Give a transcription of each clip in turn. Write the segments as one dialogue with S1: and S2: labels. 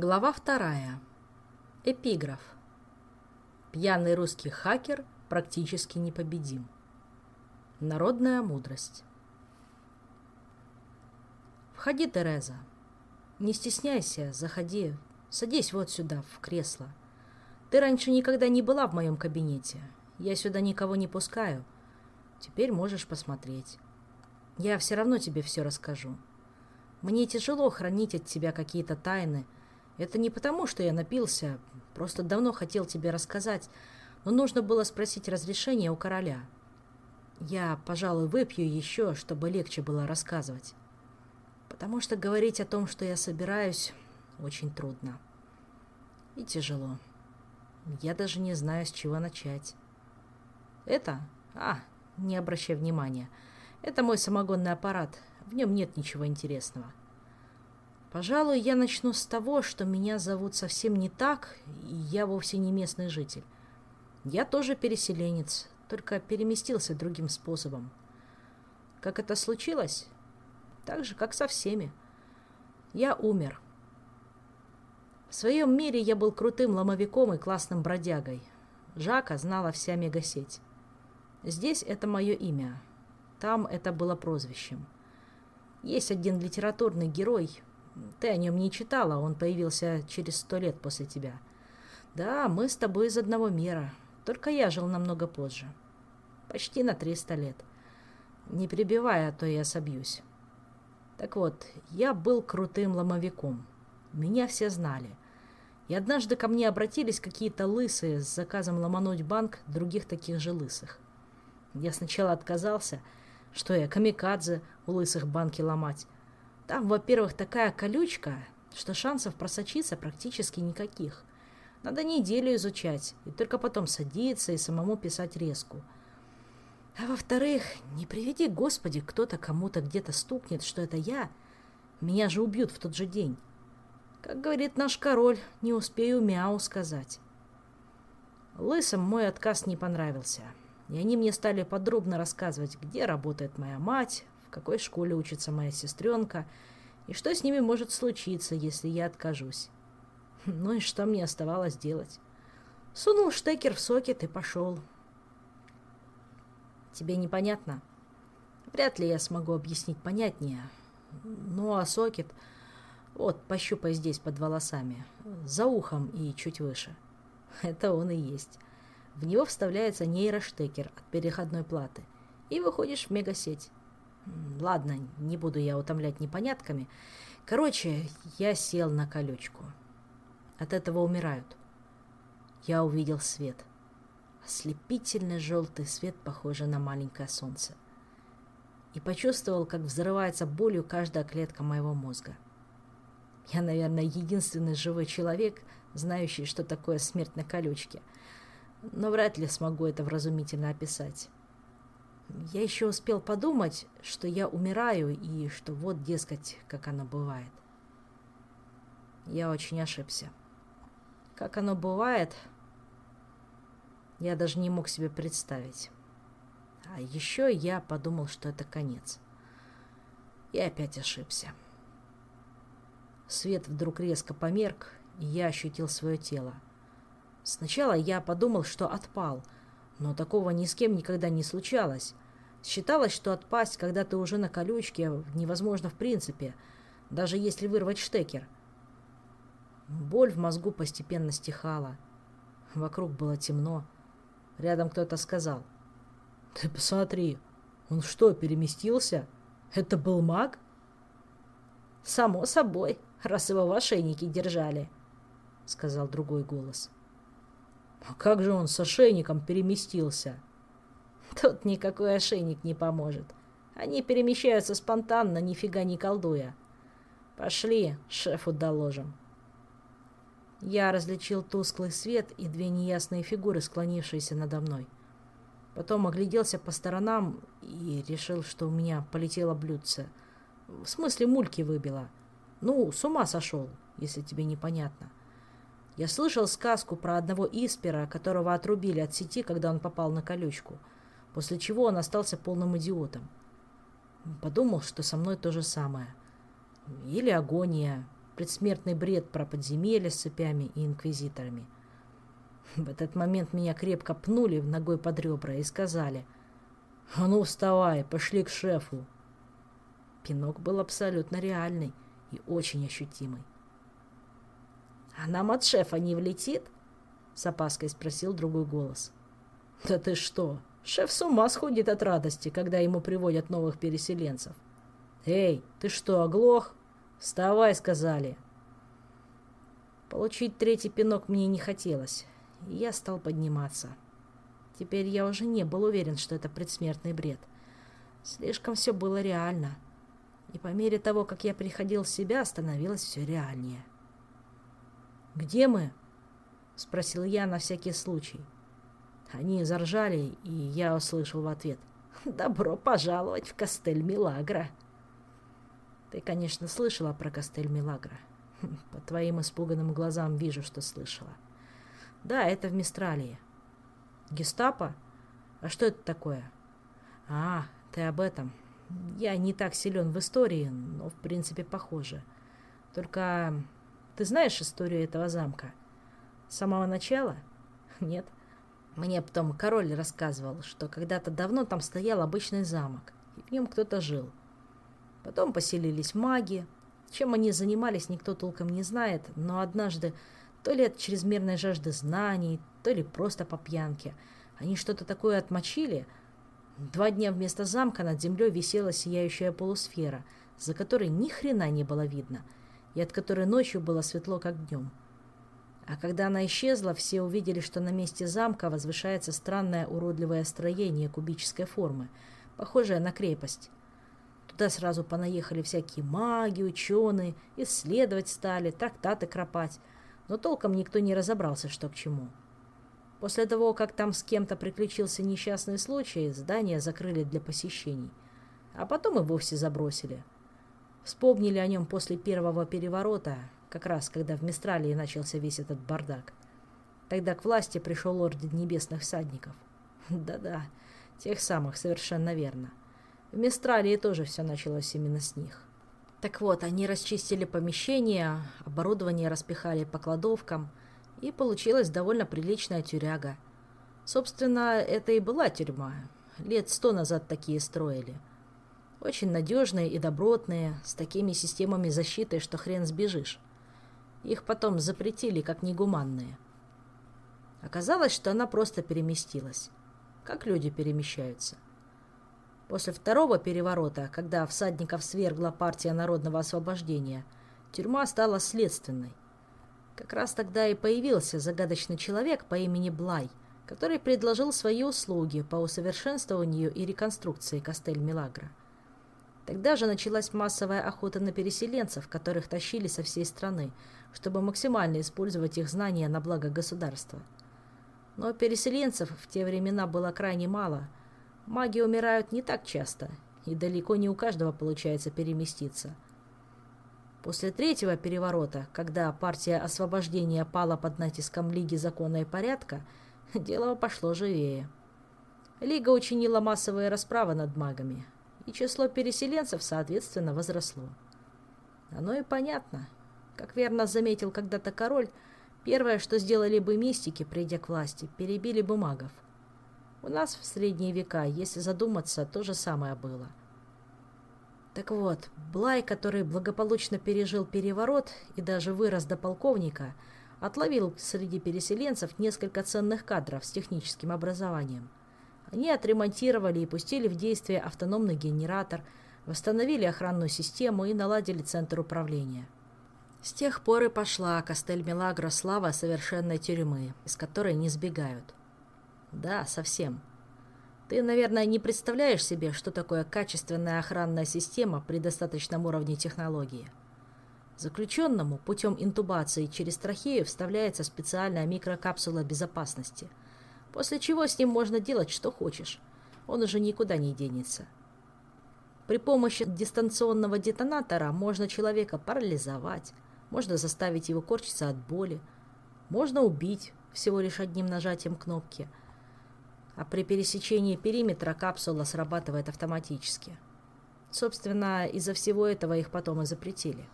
S1: Глава вторая. Эпиграф. Пьяный русский хакер практически непобедим. Народная мудрость. Входи, Тереза. Не стесняйся, заходи. Садись вот сюда, в кресло. Ты раньше никогда не была в моем кабинете. Я сюда никого не пускаю. Теперь можешь посмотреть. Я все равно тебе все расскажу. Мне тяжело хранить от тебя какие-то тайны — это не потому, что я напился, просто давно хотел тебе рассказать, но нужно было спросить разрешения у короля. Я, пожалуй, выпью еще, чтобы легче было рассказывать. Потому что говорить о том, что я собираюсь, очень трудно. И тяжело. Я даже не знаю, с чего начать. Это? А, не обращай внимания. Это мой самогонный аппарат. В нем нет ничего интересного. Пожалуй, я начну с того, что меня зовут совсем не так, и я вовсе не местный житель. Я тоже переселенец, только переместился другим способом. Как это случилось? Так же, как со всеми. Я умер. В своем мире я был крутым ломовиком и классным бродягой. Жака знала вся мегасеть. Здесь это мое имя. Там это было прозвищем. Есть один литературный герой, ты о нем не читала, он появился через сто лет после тебя. Да, мы с тобой из одного мира, только я жил намного позже. Почти на триста лет. Не прибивай, а то я собьюсь. Так вот, я был крутым ломовиком. Меня все знали. И однажды ко мне обратились какие-то лысые с заказом ломануть банк других таких же лысых. Я сначала отказался, что я камикадзе у лысых банки ломать, там, во-первых, такая колючка, что шансов просочиться практически никаких. Надо неделю изучать, и только потом садиться и самому писать резку. А во-вторых, не приведи, Господи, кто-то кому-то где-то стукнет, что это я. Меня же убьют в тот же день. Как говорит наш король, не успею мяу сказать. Лысым мой отказ не понравился, и они мне стали подробно рассказывать, где работает моя мать, в какой школе учится моя сестренка, и что с ними может случиться, если я откажусь. Ну и что мне оставалось делать? Сунул штекер в сокет и пошел. Тебе непонятно? Вряд ли я смогу объяснить понятнее. Ну а сокет... Вот, пощупай здесь под волосами, за ухом и чуть выше. Это он и есть. В него вставляется нейроштекер от переходной платы, и выходишь в мегасеть. Ладно, не буду я утомлять непонятками. Короче, я сел на колючку. От этого умирают. Я увидел свет. Ослепительный желтый свет, похожий на маленькое солнце. И почувствовал, как взрывается болью каждая клетка моего мозга. Я, наверное, единственный живой человек, знающий, что такое смерть на колючке. Но вряд ли смогу это вразумительно описать. Я еще успел подумать, что я умираю и что вот, дескать, как оно бывает. Я очень ошибся. Как оно бывает, я даже не мог себе представить. А еще я подумал, что это конец. И опять ошибся. Свет вдруг резко померк, и я ощутил свое тело. Сначала я подумал, что отпал — но такого ни с кем никогда не случалось. Считалось, что отпасть, когда ты уже на колючке, невозможно в принципе, даже если вырвать штекер. Боль в мозгу постепенно стихала. Вокруг было темно. Рядом кто-то сказал. «Ты посмотри, он что, переместился? Это был маг?» «Само собой, раз его в ошейнике держали», — сказал другой голос. А как же он с ошейником переместился? Тут никакой ошейник не поможет. Они перемещаются спонтанно, нифига не колдуя. Пошли, шефу доложим. Я различил тусклый свет и две неясные фигуры, склонившиеся надо мной. Потом огляделся по сторонам и решил, что у меня полетело блюдце. В смысле, мульки выбило. Ну, с ума сошел, если тебе непонятно. Я слышал сказку про одного Испера, которого отрубили от сети, когда он попал на колючку, после чего он остался полным идиотом. Подумал, что со мной то же самое. Или агония. предсмертный бред про подземелья с цепями и инквизиторами. В этот момент меня крепко пнули ногой под ребра и сказали «А ну, вставай, пошли к шефу». Пинок был абсолютно реальный и очень ощутимый. «А нам от шефа не влетит?» — с опаской спросил другой голос. «Да ты что? Шеф с ума сходит от радости, когда ему приводят новых переселенцев. Эй, ты что, оглох? Вставай, сказали!» Получить третий пинок мне не хотелось, и я стал подниматься. Теперь я уже не был уверен, что это предсмертный бред. Слишком все было реально. И по мере того, как я приходил в себя, становилось все реальнее. «Где мы?» — спросил я на всякий случай. Они заржали, и я услышал в ответ. «Добро пожаловать в Кастель Милагра!» Ты, конечно, слышала про Кастель Милагра. По твоим испуганным глазам вижу, что слышала. Да, это в Мистралии. Гестапо? А что это такое? А, ты об этом. Я не так силен в истории, но в принципе похоже. Только ты знаешь историю этого замка? С самого начала? Нет. Мне потом король рассказывал, что когда-то давно там стоял обычный замок, и в нем кто-то жил. Потом поселились маги. Чем они занимались, никто толком не знает, но однажды то ли от чрезмерной жажды знаний, то ли просто по пьянке. Они что-то такое отмочили. Два дня вместо замка над землей висела сияющая полусфера, за которой ни хрена не было видно, и от которой ночью было светло, как днем. А когда она исчезла, все увидели, что на месте замка возвышается странное уродливое строение кубической формы, похожее на крепость. Туда сразу понаехали всякие маги, ученые, исследовать стали, трактаты кропать но толком никто не разобрался, что к чему. После того, как там с кем-то приключился несчастный случай, здание закрыли для посещений, а потом и вовсе забросили. Вспомнили о нем после первого переворота, как раз когда в Мистралии начался весь этот бардак. Тогда к власти пришел орден небесных всадников. Да-да, тех самых, совершенно верно. В Мистралии тоже все началось именно с них. Так вот, они расчистили помещение, оборудование распихали по кладовкам, и получилась довольно приличная тюряга. Собственно, это и была тюрьма. Лет сто назад такие строили. Очень надежные и добротные, с такими системами защиты, что хрен сбежишь. Их потом запретили как негуманные. Оказалось, что она просто переместилась. Как люди перемещаются. После второго переворота, когда всадников свергла партия народного освобождения, тюрьма стала следственной. Как раз тогда и появился загадочный человек по имени Блай, который предложил свои услуги по усовершенствованию и реконструкции Кастель-Милагра. Тогда же началась массовая охота на переселенцев, которых тащили со всей страны, чтобы максимально использовать их знания на благо государства. Но переселенцев в те времена было крайне мало – Маги умирают не так часто, и далеко не у каждого получается переместиться. После третьего переворота, когда партия освобождения пала под натиском Лиги закона и порядка, дело пошло живее. Лига учинила массовые расправы над магами, и число переселенцев, соответственно, возросло. Оно и понятно. Как верно заметил когда-то король, первое, что сделали бы мистики, придя к власти, перебили бы магов – у нас в средние века, если задуматься, то же самое было. Так вот, Блай, который благополучно пережил переворот и даже вырос до полковника, отловил среди переселенцев несколько ценных кадров с техническим образованием. Они отремонтировали и пустили в действие автономный генератор, восстановили охранную систему и наладили центр управления. С тех пор и пошла Кастель-Мелагро слава совершенной тюрьмы, из которой не сбегают. Да, совсем. Ты, наверное, не представляешь себе, что такое качественная охранная система при достаточном уровне технологии. Заключенному путем интубации через трахею вставляется специальная микрокапсула безопасности, после чего с ним можно делать, что хочешь. Он уже никуда не денется. При помощи дистанционного детонатора можно человека парализовать, можно заставить его корчиться от боли, можно убить всего лишь одним нажатием кнопки – а при пересечении периметра капсула срабатывает автоматически. Собственно, из-за всего этого их потом и запретили.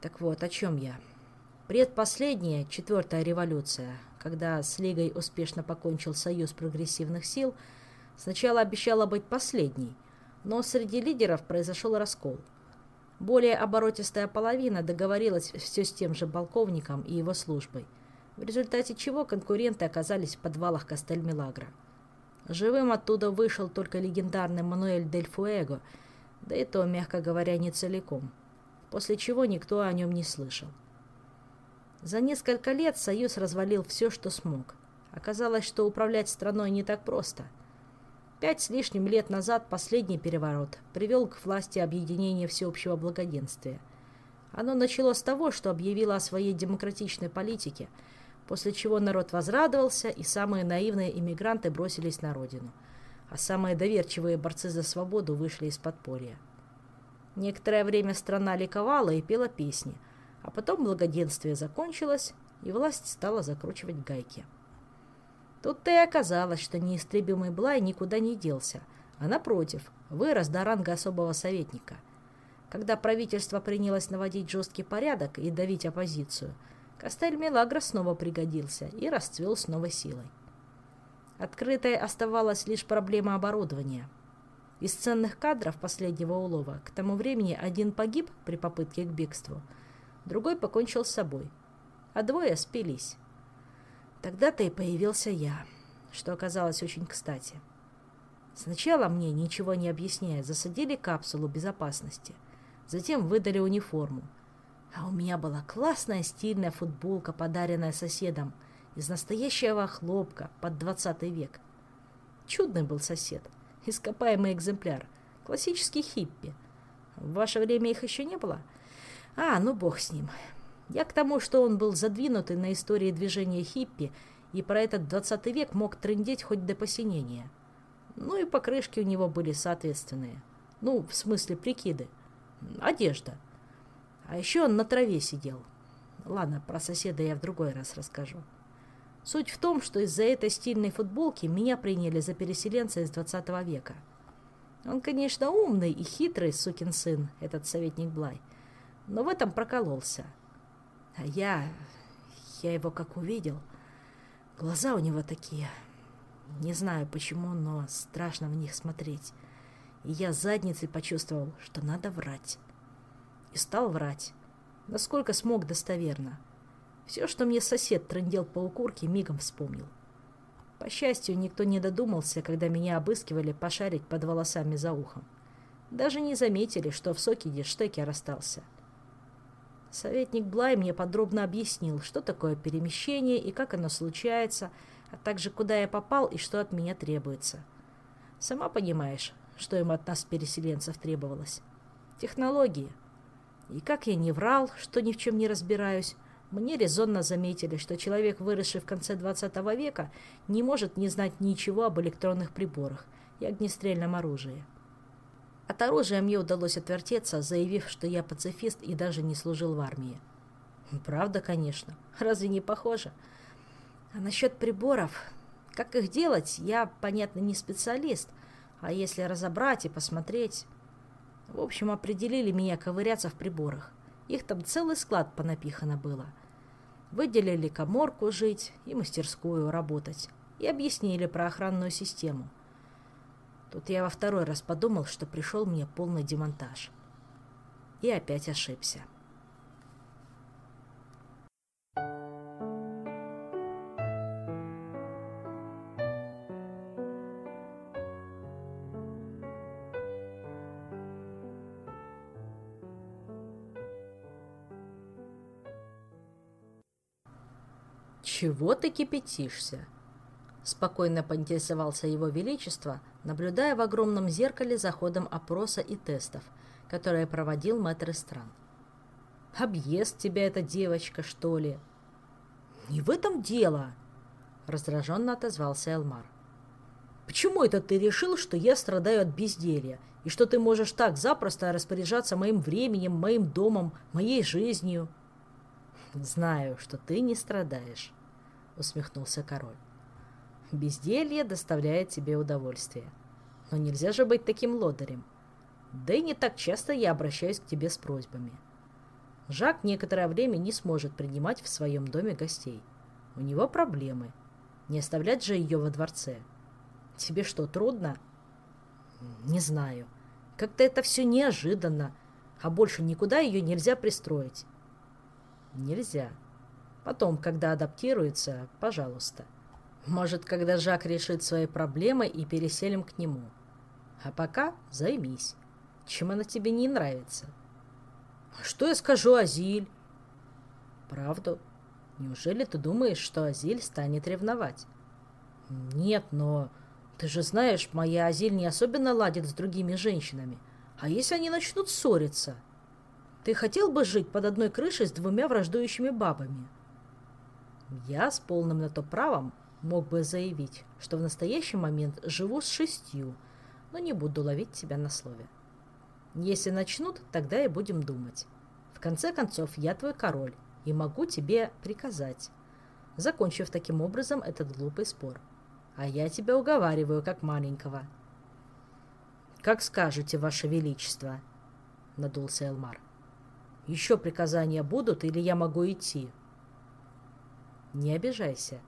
S1: Так вот, о чем я? Предпоследняя, четвертая революция, когда с Лигой успешно покончил Союз прогрессивных сил, сначала обещала быть последней, но среди лидеров произошел раскол. Более оборотистая половина договорилась все с тем же полковником и его службой, в результате чего конкуренты оказались в подвалах Кастель-Милагро. Живым оттуда вышел только легендарный Мануэль Дель Фуэго, да и то, мягко говоря, не целиком, после чего никто о нем не слышал. За несколько лет Союз развалил все, что смог. Оказалось, что управлять страной не так просто. Пять с лишним лет назад последний переворот привел к власти объединение всеобщего благоденствия. Оно началось с того, что объявило о своей демократичной политике – после чего народ возрадовался, и самые наивные иммигранты бросились на родину, а самые доверчивые борцы за свободу вышли из подполья. Некоторое время страна ликовала и пела песни, а потом благоденствие закончилось, и власть стала закручивать гайки. Тут-то и оказалось, что неистребимый Блай никуда не делся, а напротив, вырос до ранга особого советника. Когда правительство принялось наводить жесткий порядок и давить оппозицию – Костель Мелагра снова пригодился и расцвел с новой силой. Открытой оставалась лишь проблема оборудования. Из ценных кадров последнего улова к тому времени один погиб при попытке к бегству, другой покончил с собой, а двое спились. Тогда-то и появился я, что оказалось очень кстати. Сначала мне, ничего не объясняя, засадили капсулу безопасности, затем выдали униформу, а у меня была классная стильная футболка, подаренная соседом, из настоящего хлопка под 20 век. Чудный был сосед, ископаемый экземпляр, классический хиппи. В ваше время их еще не было? А, ну бог с ним. Я к тому, что он был задвинутый на истории движения хиппи, и про этот 20 век мог трындеть хоть до посинения. Ну и покрышки у него были соответственные. Ну, в смысле прикиды. Одежда. А еще он на траве сидел. Ладно, про соседа я в другой раз расскажу. Суть в том, что из-за этой стильной футболки меня приняли за переселенца из 20 века. Он, конечно, умный и хитрый сукин сын, этот советник Блай, но в этом прокололся. А я... я его как увидел... Глаза у него такие... Не знаю почему, но страшно в них смотреть. И я задницей почувствовал, что надо врать и стал врать. Насколько смог достоверно. Все, что мне сосед трындел по укурке, мигом вспомнил. По счастью, никто не додумался, когда меня обыскивали, пошарить под волосами за ухом. Даже не заметили, что в сокиде штекер остался. Советник Блай мне подробно объяснил, что такое перемещение и как оно случается, а также куда я попал и что от меня требуется. Сама понимаешь, что им от нас, переселенцев, требовалось. Технологии — и как я не врал, что ни в чем не разбираюсь, мне резонно заметили, что человек, выросший в конце 20 века, не может не знать ничего об электронных приборах и огнестрельном оружии. От оружия мне удалось отвертеться, заявив, что я пацифист и даже не служил в армии. Правда, конечно. Разве не похоже? А насчет приборов... Как их делать, я, понятно, не специалист. А если разобрать и посмотреть... В общем, определили меня ковыряться в приборах. Их там целый склад понапихано было. Выделили коморку жить и мастерскую работать. И объяснили про охранную систему. Тут я во второй раз подумал, что пришел мне полный демонтаж. И опять ошибся. «Чего ты кипятишься?» Спокойно поинтересовался его величество, наблюдая в огромном зеркале за ходом опроса и тестов, которые проводил мэтр стран. «Объест тебя эта девочка, что ли?» «Не в этом дело!» — раздраженно отозвался Элмар. «Почему это ты решил, что я страдаю от безделья, и что ты можешь так запросто распоряжаться моим временем, моим домом, моей жизнью?» «Знаю, что ты не страдаешь», — усмехнулся король. «Безделье доставляет тебе удовольствие. Но нельзя же быть таким лодырем. Да и не так часто я обращаюсь к тебе с просьбами. Жак некоторое время не сможет принимать в своем доме гостей. У него проблемы. Не оставлять же ее во дворце. Тебе что, трудно? Не знаю. Как-то это все неожиданно, а больше никуда ее нельзя пристроить. Нельзя. Потом, когда адаптируется, пожалуйста. Может, когда Жак решит свои проблемы и переселим к нему. А пока займись. Чем она тебе не нравится? Что я скажу Азиль? Правду? Неужели ты думаешь, что Азиль станет ревновать? Нет, но ты же знаешь, моя Азиль не особенно ладит с другими женщинами. А если они начнут ссориться? Ты хотел бы жить под одной крышей с двумя враждующими бабами? Я с полным на то правом мог бы заявить, что в настоящий момент живу с шестью, но не буду ловить тебя на слове. Если начнут, тогда и будем думать. В конце концов, я твой король и могу тебе приказать, закончив таким образом этот глупый спор. А я тебя уговариваю, как маленького. «Как скажете, Ваше Величество», — надулся Элмар. «Еще приказания будут, или я могу идти?» «Не обижайся.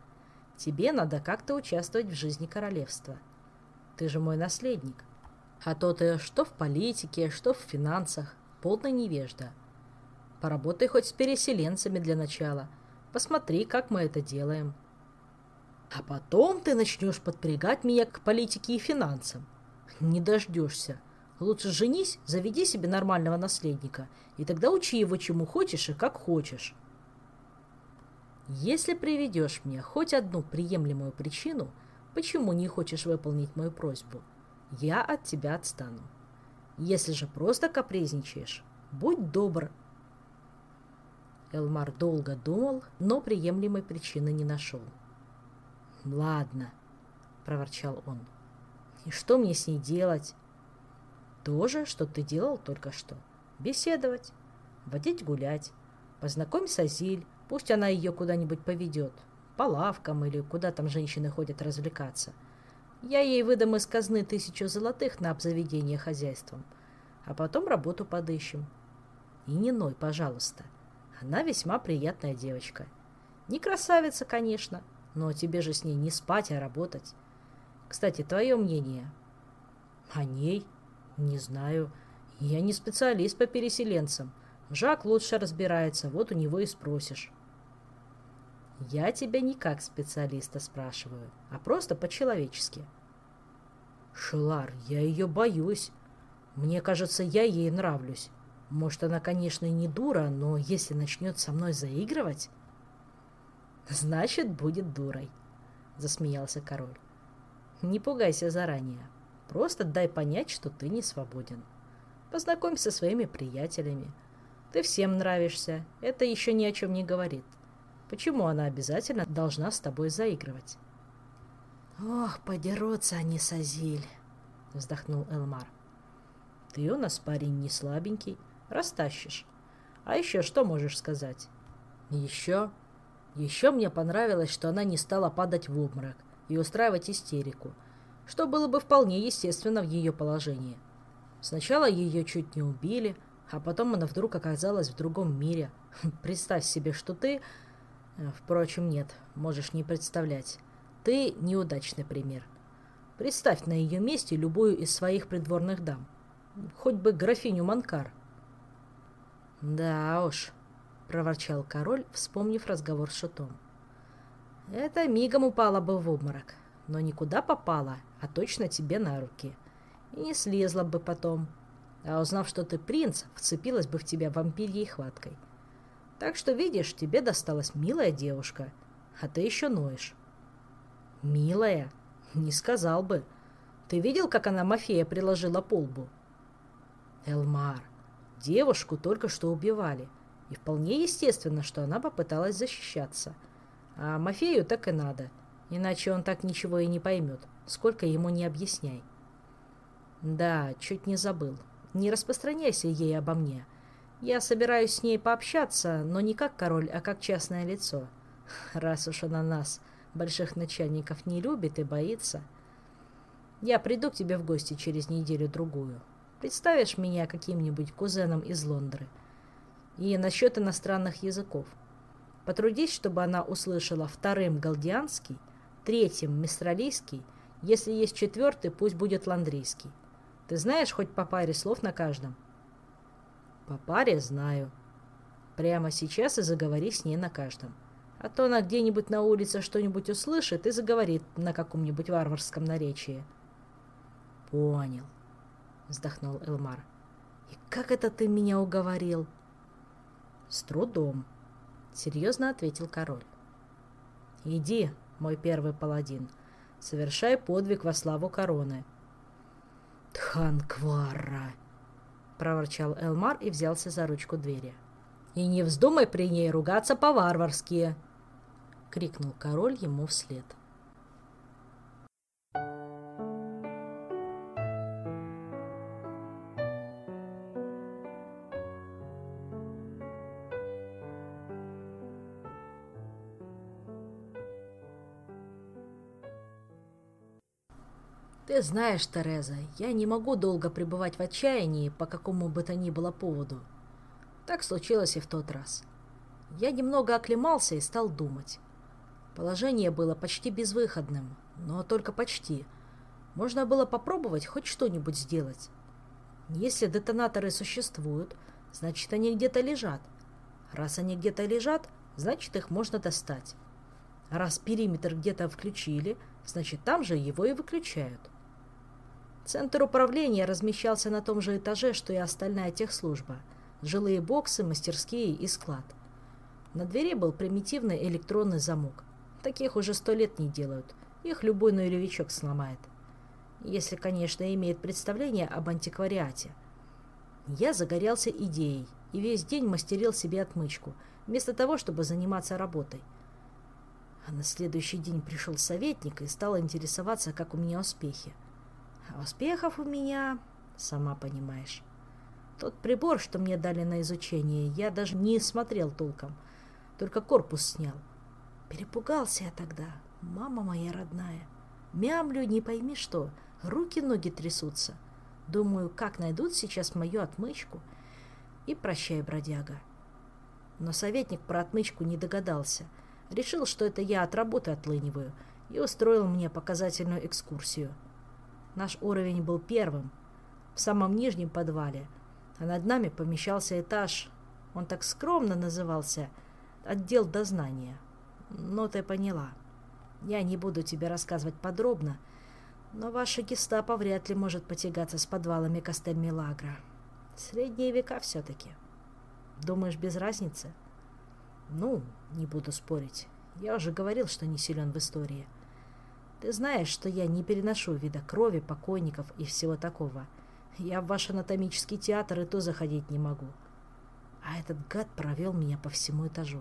S1: Тебе надо как-то участвовать в жизни королевства. Ты же мой наследник. А то ты что в политике, что в финансах. Полная невежда. Поработай хоть с переселенцами для начала. Посмотри, как мы это делаем. А потом ты начнешь подпрягать меня к политике и финансам. Не дождешься. Лучше женись, заведи себе нормального наследника, и тогда учи его чему хочешь и как хочешь. Если приведешь мне хоть одну приемлемую причину, почему не хочешь выполнить мою просьбу, я от тебя отстану. Если же просто капризничаешь, будь добр. Элмар долго думал, но приемлемой причины не нашел. «Ладно», — проворчал он. «И что мне с ней делать?» «То же, что ты делал только что. Беседовать, водить гулять, познакомь с Азиль, пусть она ее куда-нибудь поведет, по лавкам или куда там женщины ходят развлекаться. Я ей выдам из казны тысячу золотых на обзаведение хозяйством, а потом работу подыщем. И не ной, пожалуйста. Она весьма приятная девочка. Не красавица, конечно, но тебе же с ней не спать, а работать. Кстати, твое мнение? О ней? Не знаю. Я не специалист по переселенцам. Жак лучше разбирается, вот у него и спросишь. Я тебя не как специалиста спрашиваю, а просто по-человечески. Шелар, я ее боюсь. Мне кажется, я ей нравлюсь. Может, она, конечно, и не дура, но если начнет со мной заигрывать... Значит, будет дурой, засмеялся король. Не пугайся заранее. Просто дай понять, что ты не свободен. Познакомься со своими приятелями. Ты всем нравишься. Это еще ни о чем не говорит. Почему она обязательно должна с тобой заигрывать? Ох, подерутся они с Азиль, вздохнул Элмар. Ты у нас парень не слабенький, растащишь. А еще что можешь сказать? Еще еще мне понравилось, что она не стала падать в обморок и устраивать истерику, что было бы вполне естественно в ее положении. Сначала ее чуть не убили, а потом она вдруг оказалась в другом мире. Представь себе, что ты... Э, впрочем, нет, можешь не представлять. Ты неудачный пример. Представь на ее месте любую из своих придворных дам. Хоть бы графиню Манкар. Да уж, — проворчал король, вспомнив разговор с шутом. «Это мигом упала бы в обморок, но никуда попала, а точно тебе на руки. И не слезла бы потом. А узнав, что ты принц, вцепилась бы в тебя вампирьей хваткой. Так что, видишь, тебе досталась милая девушка, а ты еще ноешь». «Милая? Не сказал бы. Ты видел, как она Мафея приложила полбу?» «Элмар, девушку только что убивали». И вполне естественно, что она попыталась защищаться. А Мафею так и надо, иначе он так ничего и не поймет, сколько ему не объясняй. Да, чуть не забыл. Не распространяйся ей обо мне. Я собираюсь с ней пообщаться, но не как король, а как частное лицо. Раз уж она нас, больших начальников, не любит и боится. Я приду к тебе в гости через неделю-другую. Представишь меня каким-нибудь кузеном из Лондры. И насчет иностранных языков. Потрудись, чтобы она услышала вторым галдианский, третьим мистралийский, если есть четвертый, пусть будет ландрийский. Ты знаешь хоть по паре слов на каждом? По паре знаю. Прямо сейчас и заговори с ней на каждом. А то она где-нибудь на улице что-нибудь услышит и заговорит на каком-нибудь варварском наречии. Понял, вздохнул Элмар. И как это ты меня уговорил? С трудом, серьезно ответил король. Иди, мой первый паладин, совершай подвиг во славу короны. Тханквара, проворчал Элмар и взялся за ручку двери. И не вздумай при ней ругаться по-варварски, крикнул король ему вслед. Знаешь, Тереза, я не могу долго пребывать в отчаянии по какому бы то ни было поводу. Так случилось и в тот раз. Я немного оклемался и стал думать. Положение было почти безвыходным, но только почти. Можно было попробовать хоть что-нибудь сделать. Если детонаторы существуют, значит, они где-то лежат. Раз они где-то лежат, значит, их можно достать. Раз периметр где-то включили, значит, там же его и выключают. Центр управления размещался на том же этаже, что и остальная техслужба. Жилые боксы, мастерские и склад. На двери был примитивный электронный замок. Таких уже сто лет не делают. Их любой нулевичок сломает. Если, конечно, имеет представление об антиквариате. Я загорелся идеей и весь день мастерил себе отмычку, вместо того, чтобы заниматься работой. А на следующий день пришел советник и стал интересоваться, как у меня успехи. А успехов у меня, сама понимаешь. Тот прибор, что мне дали на изучение, я даже не смотрел толком, только корпус снял. Перепугался я тогда, мама моя родная. Мямлю, не пойми что, руки-ноги трясутся. Думаю, как найдут сейчас мою отмычку. И прощай, бродяга. Но советник про отмычку не догадался. Решил, что это я от работы отлыниваю, и устроил мне показательную экскурсию. Наш уровень был первым, в самом нижнем подвале, а над нами помещался этаж, он так скромно назывался, отдел дознания. Но ты поняла. Я не буду тебе рассказывать подробно, но ваша гестапо вряд ли может потягаться с подвалами Кастель-Милагра. Средние века все-таки. Думаешь, без разницы? Ну, не буду спорить. Я уже говорил, что не силен в истории. Ты знаешь, что я не переношу вида крови, покойников и всего такого. Я в ваш анатомический театр и то заходить не могу. А этот гад провел меня по всему этажу.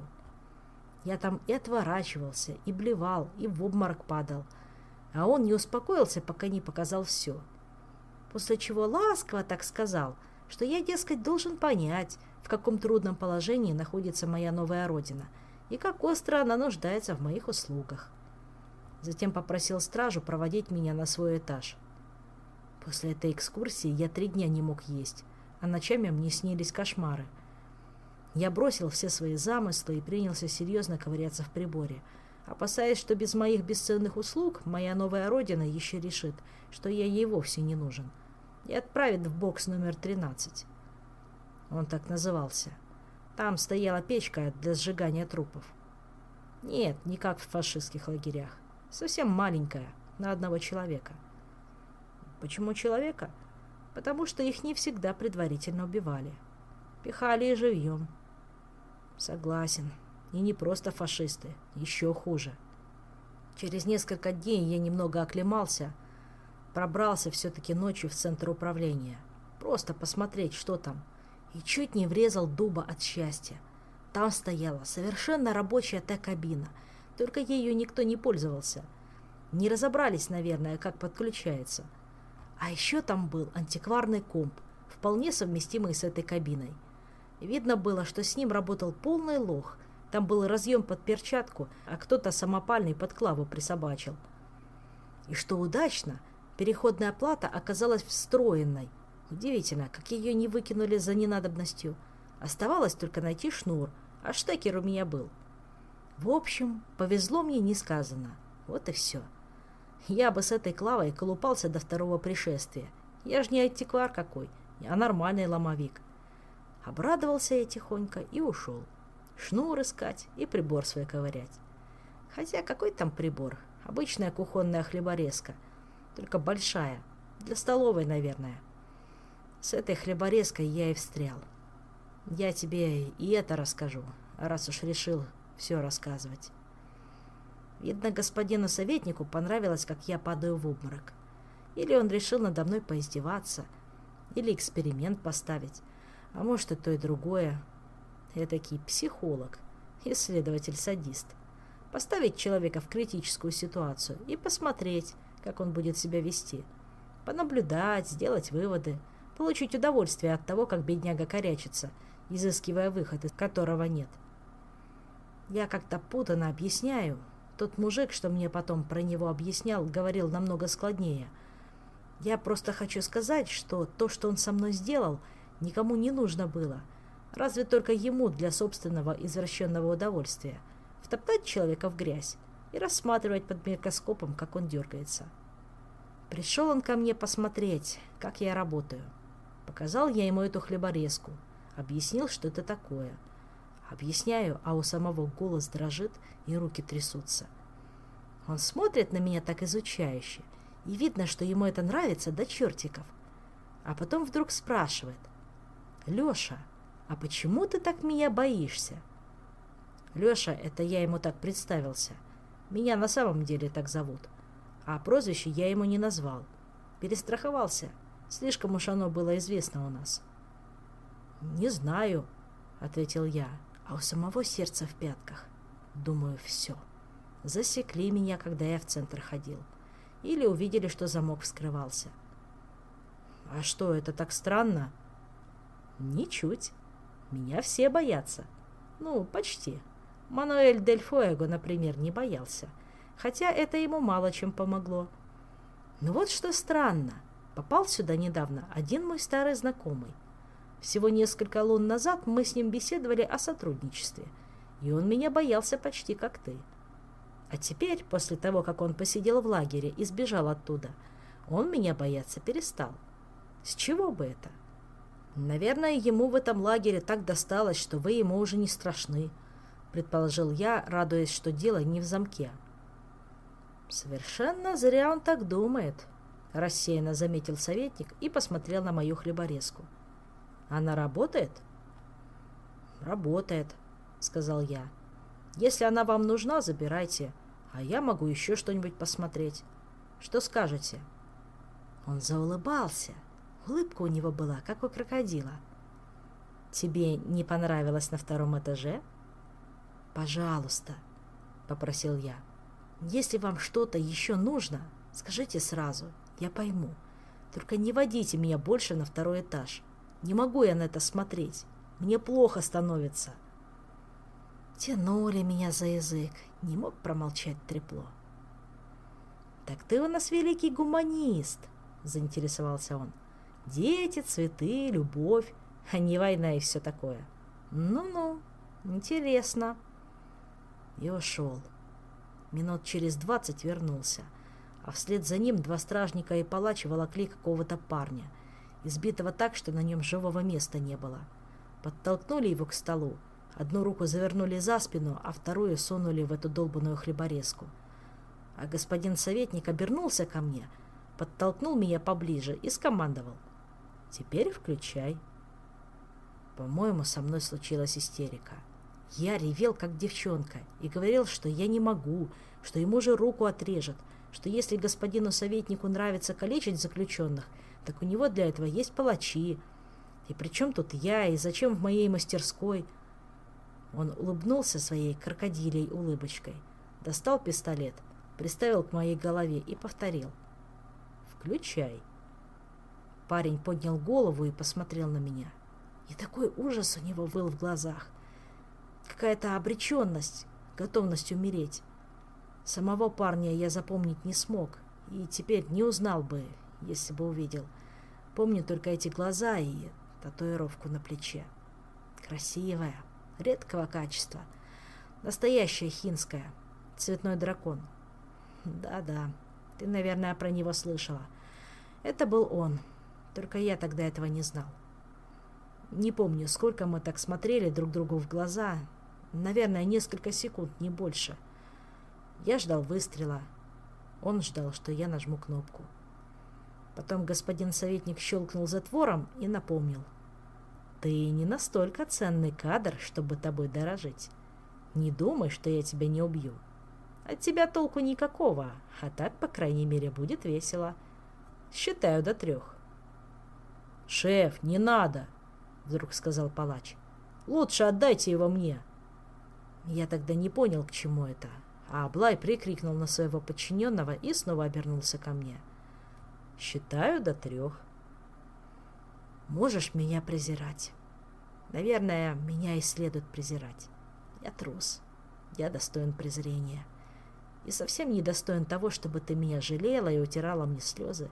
S1: Я там и отворачивался, и блевал, и в обморок падал. А он не успокоился, пока не показал все. После чего ласково так сказал, что я, дескать, должен понять, в каком трудном положении находится моя новая родина и как остро она нуждается в моих услугах. Затем попросил стражу проводить меня на свой этаж. После этой экскурсии я три дня не мог есть, а ночами мне снились кошмары – я бросил все свои замыслы и принялся серьезно ковыряться в приборе, опасаясь, что без моих бесценных услуг моя новая родина еще решит, что я ей вовсе не нужен, и отправит в бокс номер 13. Он так назывался. Там стояла печка для сжигания трупов. Нет, не как в фашистских лагерях. Совсем маленькая, на одного человека. Почему человека? Потому что их не всегда предварительно убивали. Пихали и живьем. Согласен. И не просто фашисты. Еще хуже. Через несколько дней я немного оклемался. Пробрался все-таки ночью в центр управления. Просто посмотреть, что там. И чуть не врезал дуба от счастья. Там стояла совершенно рабочая Т-кабина. Только ею никто не пользовался. Не разобрались, наверное, как подключается. А еще там был антикварный комп, вполне совместимый с этой кабиной. Видно было, что с ним работал полный лох. Там был разъем под перчатку, а кто-то самопальный под клаву присобачил. И что удачно, переходная плата оказалась встроенной. Удивительно, как ее не выкинули за ненадобностью. Оставалось только найти шнур, а штекер у меня был. В общем, повезло мне несказанно. Вот и все. Я бы с этой Клавой колупался до второго пришествия. Я же не антиквар какой, а нормальный ломовик. Обрадовался я тихонько и ушел. Шнур искать и прибор свой ковырять. Хотя какой там прибор? Обычная кухонная хлеборезка. Только большая. Для столовой, наверное. С этой хлеборезкой я и встрял. Я тебе и это расскажу, раз уж решил все рассказывать. Видно, господину советнику понравилось, как я падаю в обморок. Или он решил надо мной поиздеваться, или эксперимент поставить, а может и то и другое. Этакий психолог, исследователь-садист. Поставить человека в критическую ситуацию и посмотреть, как он будет себя вести. Понаблюдать, сделать выводы, получить удовольствие от того, как бедняга корячится, изыскивая выход, из которого нет. Я как-то путано объясняю. Тот мужик, что мне потом про него объяснял, говорил намного складнее. Я просто хочу сказать, что то, что он со мной сделал, никому не нужно было. Разве только ему для собственного извращенного удовольствия. Втоптать человека в грязь и рассматривать под микроскопом, как он дергается. Пришел он ко мне посмотреть, как я работаю. Показал я ему эту хлеборезку. Объяснил, что это такое. Объясняю, а у самого голос дрожит и руки трясутся. Он смотрит на меня так изучающе, и видно, что ему это нравится до чертиков. А потом вдруг спрашивает. «Леша, а почему ты так меня боишься?» Леша, это я ему так представился. Меня на самом деле так зовут. А прозвище я ему не назвал. Перестраховался. Слишком уж оно было известно у нас. «Не знаю», — ответил я, а у самого сердца в пятках. Думаю, все. Засекли меня, когда я в центр ходил. Или увидели, что замок вскрывался. «А что, это так странно?» «Ничуть. Меня все боятся. Ну, почти. Мануэль Дель Фуэго, например, не боялся. Хотя это ему мало чем помогло. Но вот что странно. Попал сюда недавно один мой старый знакомый. Всего несколько лун назад мы с ним беседовали о сотрудничестве, и он меня боялся почти как ты. А теперь, после того, как он посидел в лагере и сбежал оттуда, он меня бояться перестал. С чего бы это? Наверное, ему в этом лагере так досталось, что вы ему уже не страшны, предположил я, радуясь, что дело не в замке. Совершенно зря он так думает, рассеянно заметил советник и посмотрел на мою хлеборезку. Она работает? Работает, сказал я. Если она вам нужна, забирайте, а я могу еще что-нибудь посмотреть. Что скажете? Он заулыбался. Улыбка у него была, как у крокодила. Тебе не понравилось на втором этаже? Пожалуйста, попросил я. Если вам что-то еще нужно, скажите сразу. Я пойму. Только не водите меня больше на второй этаж. Не могу я на это смотреть. Мне плохо становится. Тянули меня за язык. Не мог промолчать трепло. «Так ты у нас великий гуманист», — заинтересовался он. «Дети, цветы, любовь, а не война и все такое». «Ну-ну, интересно». И ушел. Минут через двадцать вернулся — а вслед за ним два стражника и палач волокли какого-то парня, избитого так, что на нем живого места не было. Подтолкнули его к столу, одну руку завернули за спину, а вторую сунули в эту долбанную хлеборезку. А господин советник обернулся ко мне, подтолкнул меня поближе и скомандовал. «Теперь включай». По-моему, со мной случилась истерика. Я ревел, как девчонка, и говорил, что я не могу, что ему же руку отрежет, что если господину советнику нравится калечить заключенных, так у него для этого есть палачи. И при чем тут я, и зачем в моей мастерской? Он улыбнулся своей крокодилей улыбочкой, достал пистолет, приставил к моей голове и повторил. «Включай». Парень поднял голову и посмотрел на меня. И такой ужас у него был в глазах. Какая-то обреченность, готовность умереть. Самого парня я запомнить не смог, и теперь не узнал бы, если бы увидел. Помню только эти глаза и татуировку на плече. Красивая, редкого качества. Настоящая хинская. Цветной дракон. Да-да, ты, наверное, про него слышала. Это был он. Только я тогда этого не знал. Не помню, сколько мы так смотрели друг другу в глаза. Наверное, несколько секунд, не больше. Я ждал выстрела. Он ждал, что я нажму кнопку. Потом господин советник щелкнул затвором и напомнил. «Ты не настолько ценный кадр, чтобы тобой дорожить. Не думай, что я тебя не убью. От тебя толку никакого, а так, по крайней мере, будет весело. Считаю до трех». «Шеф, не надо!» — вдруг сказал палач. «Лучше отдайте его мне». Я тогда не понял, к чему это, а Блай прикрикнул на своего подчиненного и снова обернулся ко мне. «Считаю до трех». «Можешь меня презирать?» «Наверное, меня и следует презирать. Я трус. Я достоин презрения. И совсем не достоин того, чтобы ты меня жалела и утирала мне слезы.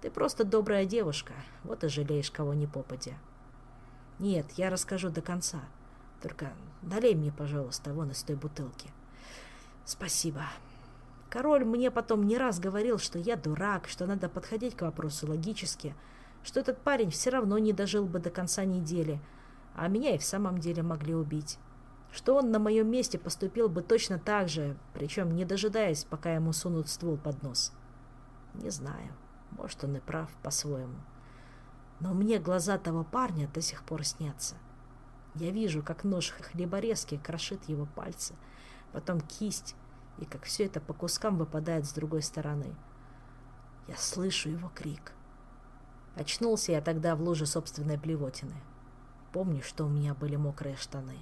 S1: Ты просто добрая девушка, вот и жалеешь кого ни попадя. Нет, я расскажу до конца. Только налей мне, пожалуйста, вон из той бутылки. Спасибо. Король мне потом не раз говорил, что я дурак, что надо подходить к вопросу логически, что этот парень все равно не дожил бы до конца недели, а меня и в самом деле могли убить. Что он на моем месте поступил бы точно так же, причем не дожидаясь, пока ему сунут ствол под нос. Не знаю. Может, он и прав по-своему. Но мне глаза того парня до сих пор снятся. Я вижу, как нож хлеборезки крошит его пальцы, потом кисть, и как все это по кускам выпадает с другой стороны. Я слышу его крик. Очнулся я тогда в луже собственной плевотины. Помню, что у меня были мокрые штаны.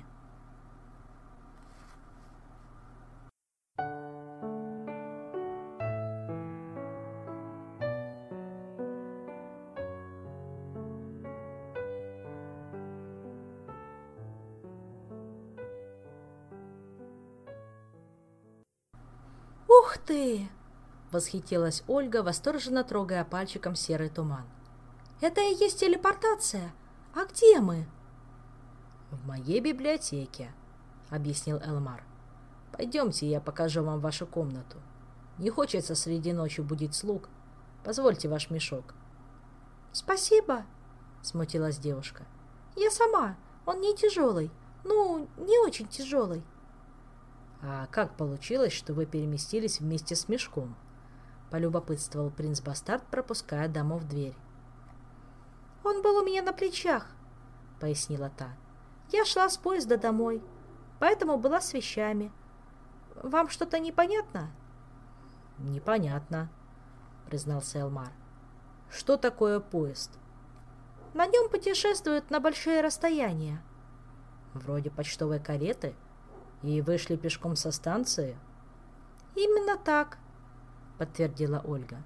S2: Ты!» — восхитилась Ольга, восторженно трогая пальчиком серый туман. «Это и есть телепортация? А где мы?»
S1: «В моей библиотеке», — объяснил Элмар. «Пойдемте, я покажу вам вашу комнату. Не хочется среди ночи будить слуг. Позвольте ваш мешок».
S2: «Спасибо», — смутилась девушка. «Я сама. Он не тяжелый. Ну, не очень тяжелый».
S1: «А как получилось, что вы переместились вместе с мешком?» — полюбопытствовал принц Бастард, пропуская даму в дверь.
S2: «Он был у меня на плечах», — пояснила та. «Я шла с поезда домой, поэтому была с вещами. Вам что-то непонятно?»
S1: «Непонятно», — признался Элмар. «Что такое поезд?»
S2: «На нем путешествуют на большие расстояния».
S1: «Вроде почтовой кареты?» И вышли пешком со станции?
S2: Именно так, подтвердила Ольга.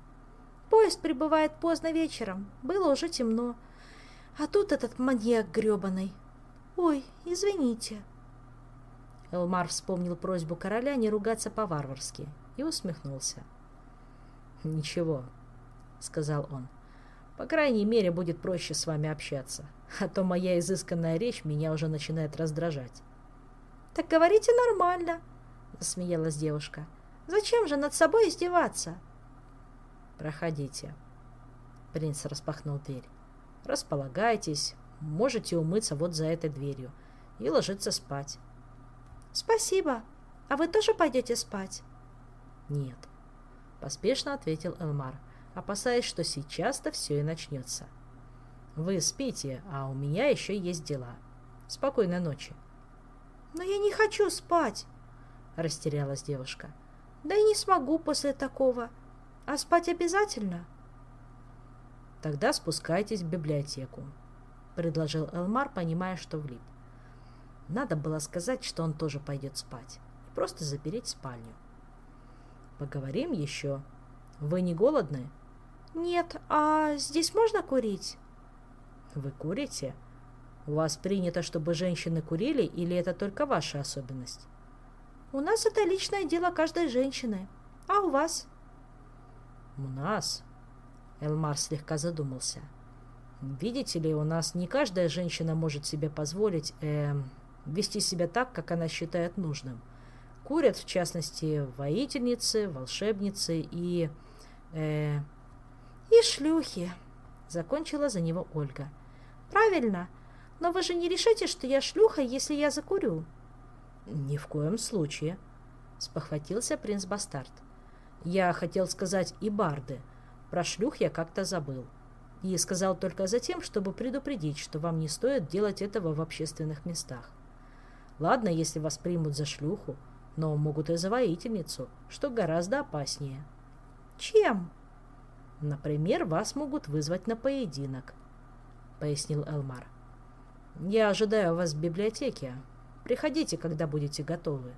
S2: Поезд прибывает поздно вечером. Было уже темно. А тут этот маньяк грёбаный. Ой, извините.
S1: Элмар вспомнил просьбу короля не ругаться по-варварски и усмехнулся. «Ничего», — сказал он. «По крайней мере, будет проще с вами общаться, а то моя изысканная речь меня уже начинает раздражать».
S2: «Так говорите нормально», — засмеялась девушка. «Зачем же над собой издеваться?»
S1: «Проходите». Принц распахнул дверь. «Располагайтесь, можете умыться вот за этой дверью и ложиться спать».
S2: «Спасибо. А вы тоже пойдете спать?»
S1: «Нет», — поспешно ответил Элмар, опасаясь, что сейчас-то все и начнется. «Вы спите, а у меня еще есть дела. Спокойной ночи».
S2: «Но я не хочу спать!» — растерялась девушка. «Да и не смогу после такого. А спать обязательно?»
S1: «Тогда спускайтесь в библиотеку», — предложил Элмар, понимая, что влип. Надо было сказать, что он тоже пойдет спать, и просто запереть спальню. «Поговорим еще. Вы не голодны?»
S2: «Нет, а здесь можно курить?»
S1: «Вы курите?» У вас принято, чтобы женщины курили, или это только ваша особенность?
S2: У нас это личное дело каждой женщины. А у вас?
S1: У нас? Элмар слегка задумался. Видите ли, у нас не каждая женщина может себе позволить э, вести себя так, как она считает нужным. Курят, в частности, воительницы, волшебницы и... Э,
S2: и шлюхи, закончила за него Ольга. Правильно, но вы же не решите, что я шлюха, если я закурю.
S1: Ни в коем случае, спохватился принц Бастард. Я хотел сказать и барды. Про шлюх я как-то забыл. И сказал только за тем, чтобы предупредить, что вам не стоит делать этого в общественных местах. Ладно, если вас примут за шлюху, но могут и за воительницу, что гораздо опаснее.
S2: Чем?
S1: Например, вас могут вызвать на поединок, пояснил Элмар. Я ожидаю вас в библиотеке. Приходите, когда будете готовы.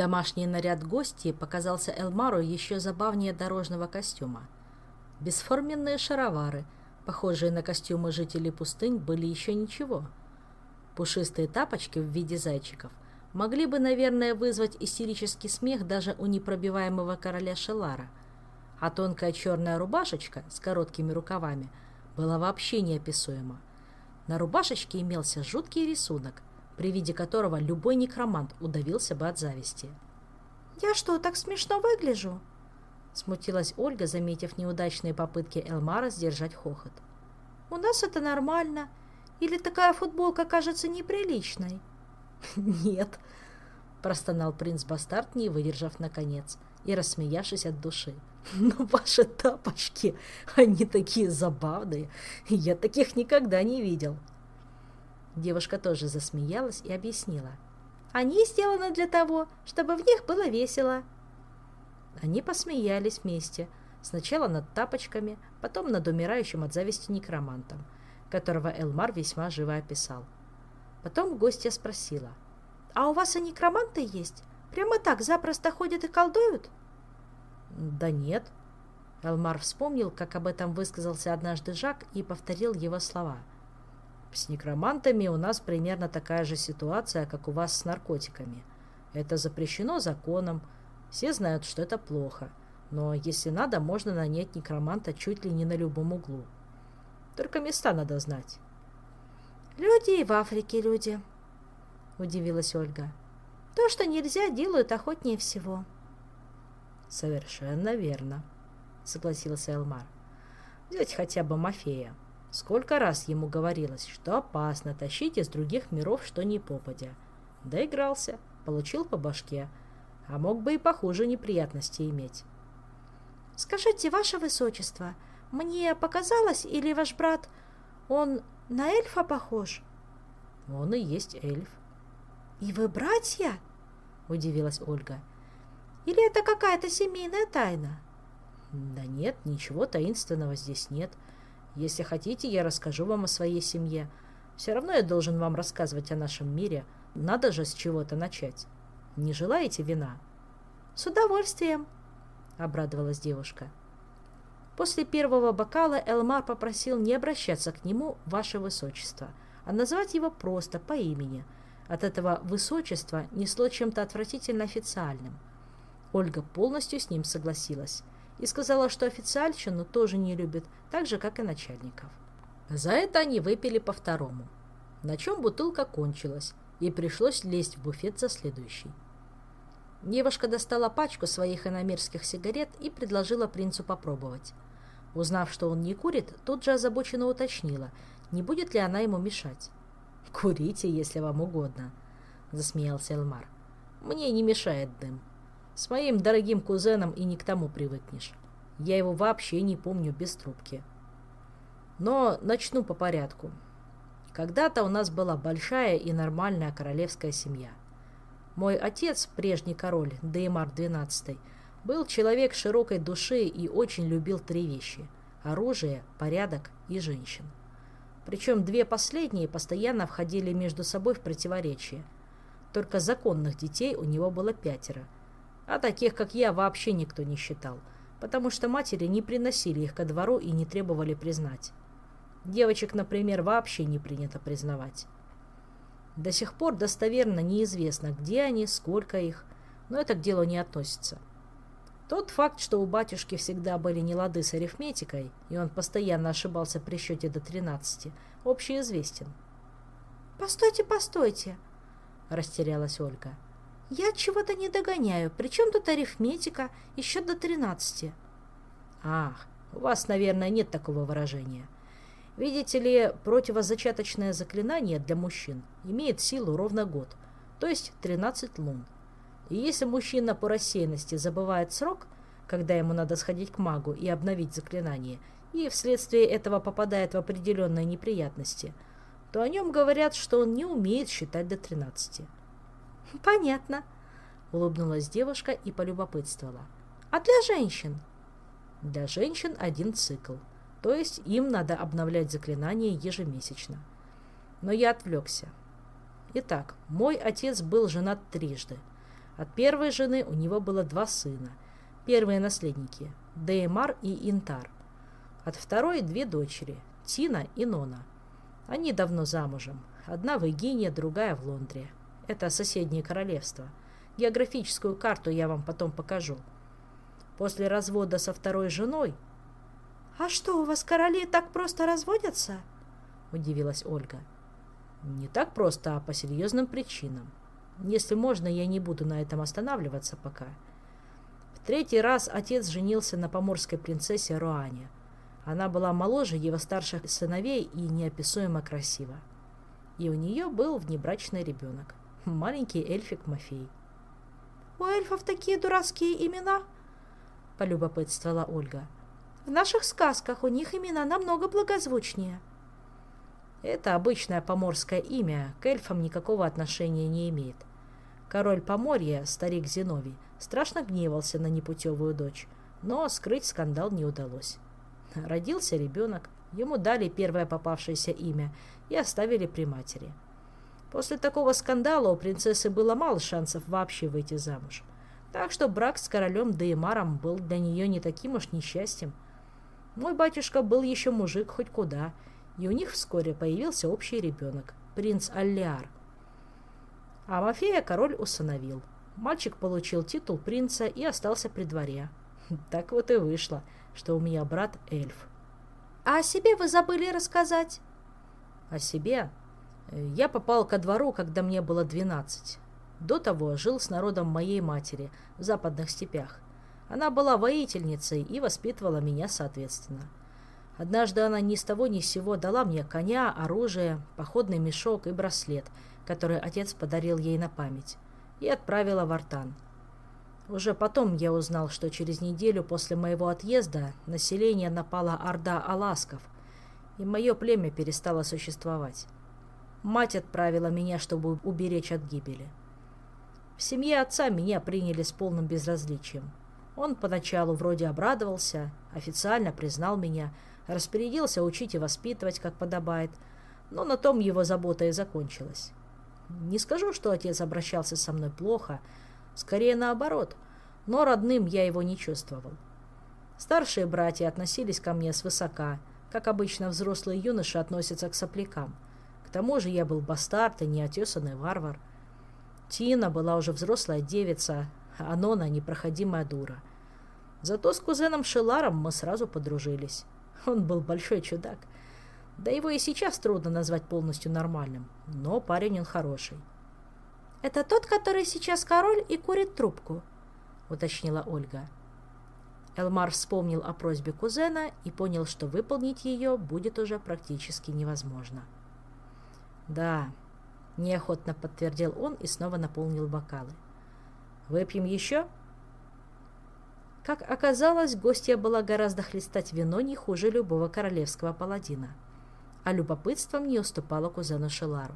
S1: Домашний наряд гостей показался Элмару еще забавнее дорожного костюма. Бесформенные шаровары, похожие на костюмы жителей пустынь, были еще ничего. Пушистые тапочки в виде зайчиков могли бы, наверное, вызвать истерический смех даже у непробиваемого короля Шелара, а тонкая черная рубашечка с короткими рукавами была вообще неописуема. На рубашечке имелся жуткий рисунок – при виде которого любой некромант удавился бы от зависти.
S2: «Я что, так смешно выгляжу?»
S1: Смутилась Ольга, заметив неудачные попытки Элмара сдержать хохот.
S2: «У нас это нормально. Или такая футболка кажется неприличной?»
S1: «Нет», — простонал принц Бастард, не выдержав наконец, и рассмеявшись от души. «Но ваши тапочки, они такие забавные. Я таких никогда не видел». Девушка тоже засмеялась и объяснила.
S2: «Они сделаны для того, чтобы в них было весело».
S1: Они посмеялись вместе, сначала над тапочками, потом над умирающим от зависти некромантом, которого Элмар весьма живо описал. Потом гостья спросила.
S2: «А у вас и некроманты есть? Прямо так запросто ходят и колдуют?»
S1: «Да нет». Элмар вспомнил, как об этом высказался однажды Жак и повторил его слова – с некромантами у нас примерно такая же ситуация, как у вас с наркотиками. Это запрещено законом, все знают, что это плохо, но если надо, можно нанять некроманта чуть ли не на любом углу. Только места надо знать.
S2: «Люди и в Африке люди», — удивилась Ольга. «То, что нельзя, делают охотнее всего».
S1: «Совершенно верно», — согласился Элмар. «Взять хотя бы Мафея. Сколько раз ему говорилось, что опасно тащить из других миров что ни попадя. Доигрался, получил по башке, а мог бы и похуже неприятности иметь.
S2: «Скажите, ваше высочество, мне показалось, или ваш брат, он на эльфа похож?»
S1: «Он и есть эльф».
S2: «И вы братья?»
S1: – удивилась Ольга.
S2: «Или это какая-то семейная тайна?»
S1: «Да нет, ничего таинственного здесь нет». Если хотите, я расскажу вам о своей семье. Все равно я должен вам рассказывать о нашем мире. Надо же с чего-то начать. Не желаете вина?»
S2: «С удовольствием», — обрадовалась девушка. После первого бокала Элмар попросил не обращаться к нему, ваше высочество, а назвать его просто по имени. От этого высочества несло чем-то отвратительно официальным. Ольга полностью с ним согласилась и сказала, что официальщину тоже не любит, так же, как и начальников.
S1: За это они выпили по второму, на чем бутылка кончилась, и пришлось лезть в буфет за следующий. Девушка достала пачку своих иномерских сигарет и предложила принцу попробовать. Узнав, что он не курит, тут же озабоченно уточнила, не будет ли она ему мешать. «Курите, если вам угодно», — засмеялся Элмар. «Мне не мешает дым». С моим дорогим кузеном и не к тому привыкнешь. Я его вообще не помню без трубки. Но начну по порядку. Когда-то у нас была большая и нормальная королевская семья. Мой отец, прежний король, Деймар XII, был человек широкой души и очень любил три вещи – оружие, порядок и женщин. Причем две последние постоянно входили между собой в противоречие. Только законных детей у него было пятеро – а таких, как я, вообще никто не считал. потому что матери не приносили их ко двору и не требовали признать. Девочек, например, вообще не принято признавать. До сих пор достоверно неизвестно, где они, сколько их, но это к делу не относится. Тот факт, что у батюшки всегда были нелады с арифметикой, и он постоянно ошибался при счете до 13, общеизвестен.
S2: «Постойте, постойте!» – растерялась Ольга. «Я чего-то не догоняю. Причем тут арифметика? Еще до 13.
S1: «Ах, у вас, наверное, нет такого выражения. Видите ли, противозачаточное заклинание для мужчин имеет силу ровно год, то есть 13 лун. И если мужчина по рассеянности забывает срок, когда ему надо сходить к магу и обновить заклинание, и вследствие этого попадает в определенные неприятности, то о нем говорят, что он не умеет считать до 13.
S2: «Понятно», —
S1: улыбнулась девушка и полюбопытствовала.
S2: «А для женщин?»
S1: «Для женщин один цикл, то есть им надо обновлять заклинание ежемесячно. Но я отвлекся. Итак, мой отец был женат трижды — от первой жены у него было два сына, первые наследники – Деймар и Интар. От второй – две дочери – Тина и Нона. Они давно замужем. Одна в Эгине, другая в Лондре. Это соседнее королевство. Географическую карту я вам потом покажу. После развода со второй женой...
S2: «А что, у вас короли так просто разводятся?»
S1: – удивилась Ольга. «Не так просто, а по серьезным причинам. Если можно, я не буду на этом останавливаться пока. В третий раз отец женился на поморской принцессе Руане. Она была моложе его старших сыновей и неописуемо красива. И у нее был внебрачный ребенок, маленький эльфик Мафей.
S2: «У эльфов такие дурацкие имена?» – полюбопытствовала Ольга. «В наших сказках у них имена намного благозвучнее».
S1: Это обычное поморское имя, к эльфам никакого отношения не имеет. Король Поморья, старик Зиновий, страшно гневался на непутевую дочь, но скрыть скандал не удалось. Родился ребенок, ему дали первое попавшееся имя и оставили при матери. После такого скандала у принцессы было мало шансов вообще выйти замуж. Так что брак с королем Деймаром был для нее не таким уж несчастьем. Мой батюшка был еще мужик хоть куда, и у них вскоре появился общий ребенок, принц Аллиар – а Мафея король усыновил. Мальчик получил титул принца и остался при дворе. Так вот и вышло, что у меня брат эльф.
S2: А о себе вы забыли рассказать?
S1: О себе? Я попал ко двору, когда мне было двенадцать. До того жил с народом моей матери в западных степях. Она была воительницей и воспитывала меня соответственно. Однажды она ни с того ни с сего дала мне коня, оружие, походный мешок и браслет – который отец подарил ей на память, и отправила в Артан. Уже потом я узнал, что через неделю после моего отъезда население напала орда аласков, и мое племя перестало существовать. Мать отправила меня, чтобы уберечь от гибели. В семье отца меня приняли с полным безразличием. Он поначалу вроде обрадовался, официально признал меня, распорядился учить и воспитывать, как подобает, но на том его забота и закончилась. Не скажу, что отец обращался со мной плохо, скорее наоборот, но родным я его не чувствовал. Старшие братья относились ко мне свысока, как обычно взрослые юноши относятся к соплякам. К тому же я был бастард и неотесанный варвар. Тина была уже взрослая девица, а Нона — непроходимая дура. Зато с кузеном Шеларом мы сразу подружились. Он был большой чудак — да его и сейчас трудно назвать полностью нормальным, но парень он хороший.
S2: «Это тот, который сейчас король и курит трубку», — уточнила Ольга.
S1: Элмар вспомнил о просьбе кузена и понял, что выполнить ее будет уже практически невозможно. «Да», — неохотно подтвердил он и снова наполнил бокалы. «Выпьем еще?» Как оказалось, гостья была гораздо хлестать вино не хуже любого королевского паладина — а любопытством не уступала кузену Шелару.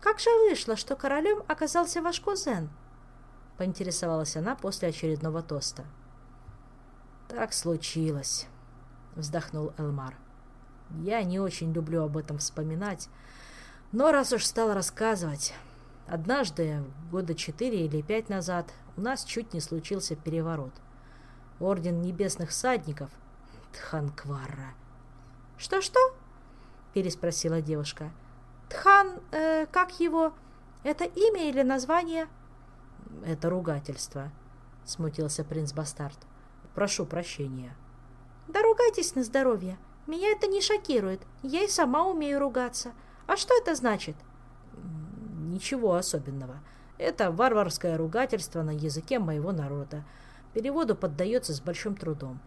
S2: «Как же вышло, что королем оказался ваш кузен?» — поинтересовалась она после очередного тоста.
S1: «Так случилось», — вздохнул Элмар. «Я не очень люблю об этом вспоминать, но раз уж стал рассказывать, однажды, года четыре или пять назад, у нас чуть не случился переворот. Орден Небесных Всадников. Тханкварра.
S2: «Что-что?» — переспросила девушка. «Тхан, э, как его? Это имя или название?»
S1: «Это ругательство», — смутился принц Бастард. «Прошу прощения».
S2: «Да ругайтесь на здоровье. Меня это не шокирует. Я и сама умею ругаться. А что это значит?»
S1: «Ничего особенного. Это варварское ругательство на языке моего народа. Переводу поддается с большим трудом.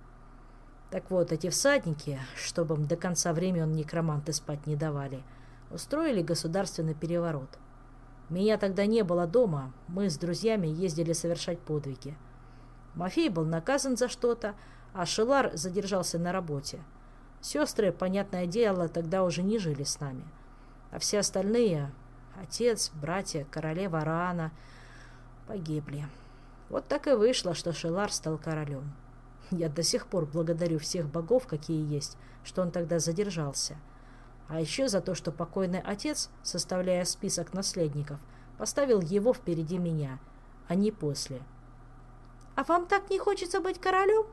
S1: Так вот, эти всадники, чтобы им до конца времен некроманты спать не давали, устроили государственный переворот. Меня тогда не было дома, мы с друзьями ездили совершать подвиги. Мафей был наказан за что-то, а Шелар задержался на работе. Сестры, понятное дело, тогда уже не жили с нами. А все остальные, отец, братья, королева Раана, погибли. Вот так и вышло, что Шелар стал королем. Я до сих пор благодарю всех богов, какие есть, что он тогда задержался. А еще за то, что покойный отец, составляя список наследников, поставил его впереди меня, а не после.
S2: «А вам так не хочется быть королем?»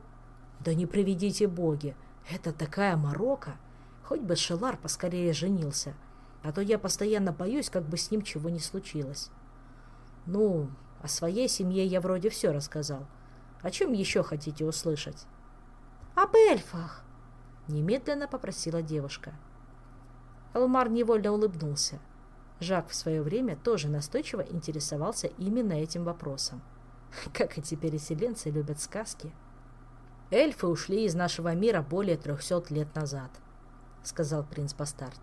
S1: «Да не приведите боги! Это такая морока! Хоть бы Шелар поскорее женился, а то я постоянно боюсь, как бы с ним чего не случилось. Ну, о своей семье я вроде все рассказал. О чем еще хотите услышать?
S2: Об эльфах,
S1: немедленно попросила девушка. Элмар невольно улыбнулся. Жак в свое время тоже настойчиво интересовался именно этим вопросом. Как эти переселенцы любят сказки. Эльфы ушли из нашего мира более трехсот лет назад, сказал принц Бастард.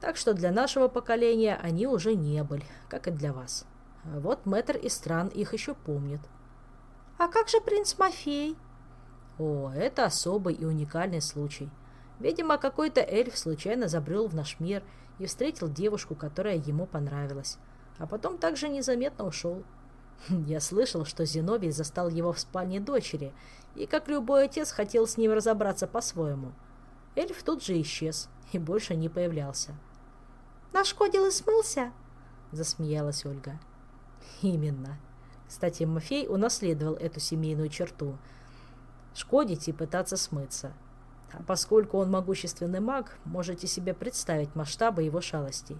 S1: Так что для нашего поколения они уже не были, как и для вас. Вот мэтр из стран их еще помнит.
S2: А как же принц Мафей?
S1: О, это особый и уникальный случай. Видимо, какой-то эльф случайно забрел в наш мир и встретил девушку, которая ему понравилась. А потом также незаметно ушел. Я слышал, что Зиновий застал его в спальне дочери, и, как любой отец, хотел с ним разобраться по-своему. Эльф тут же исчез и больше не появлялся.
S2: «Нашкодил и смылся?»
S1: — засмеялась Ольга. Именно. Кстати, Мафей унаследовал эту семейную черту. Шкодить и пытаться смыться. А поскольку он могущественный маг, можете себе представить масштабы его шалостей.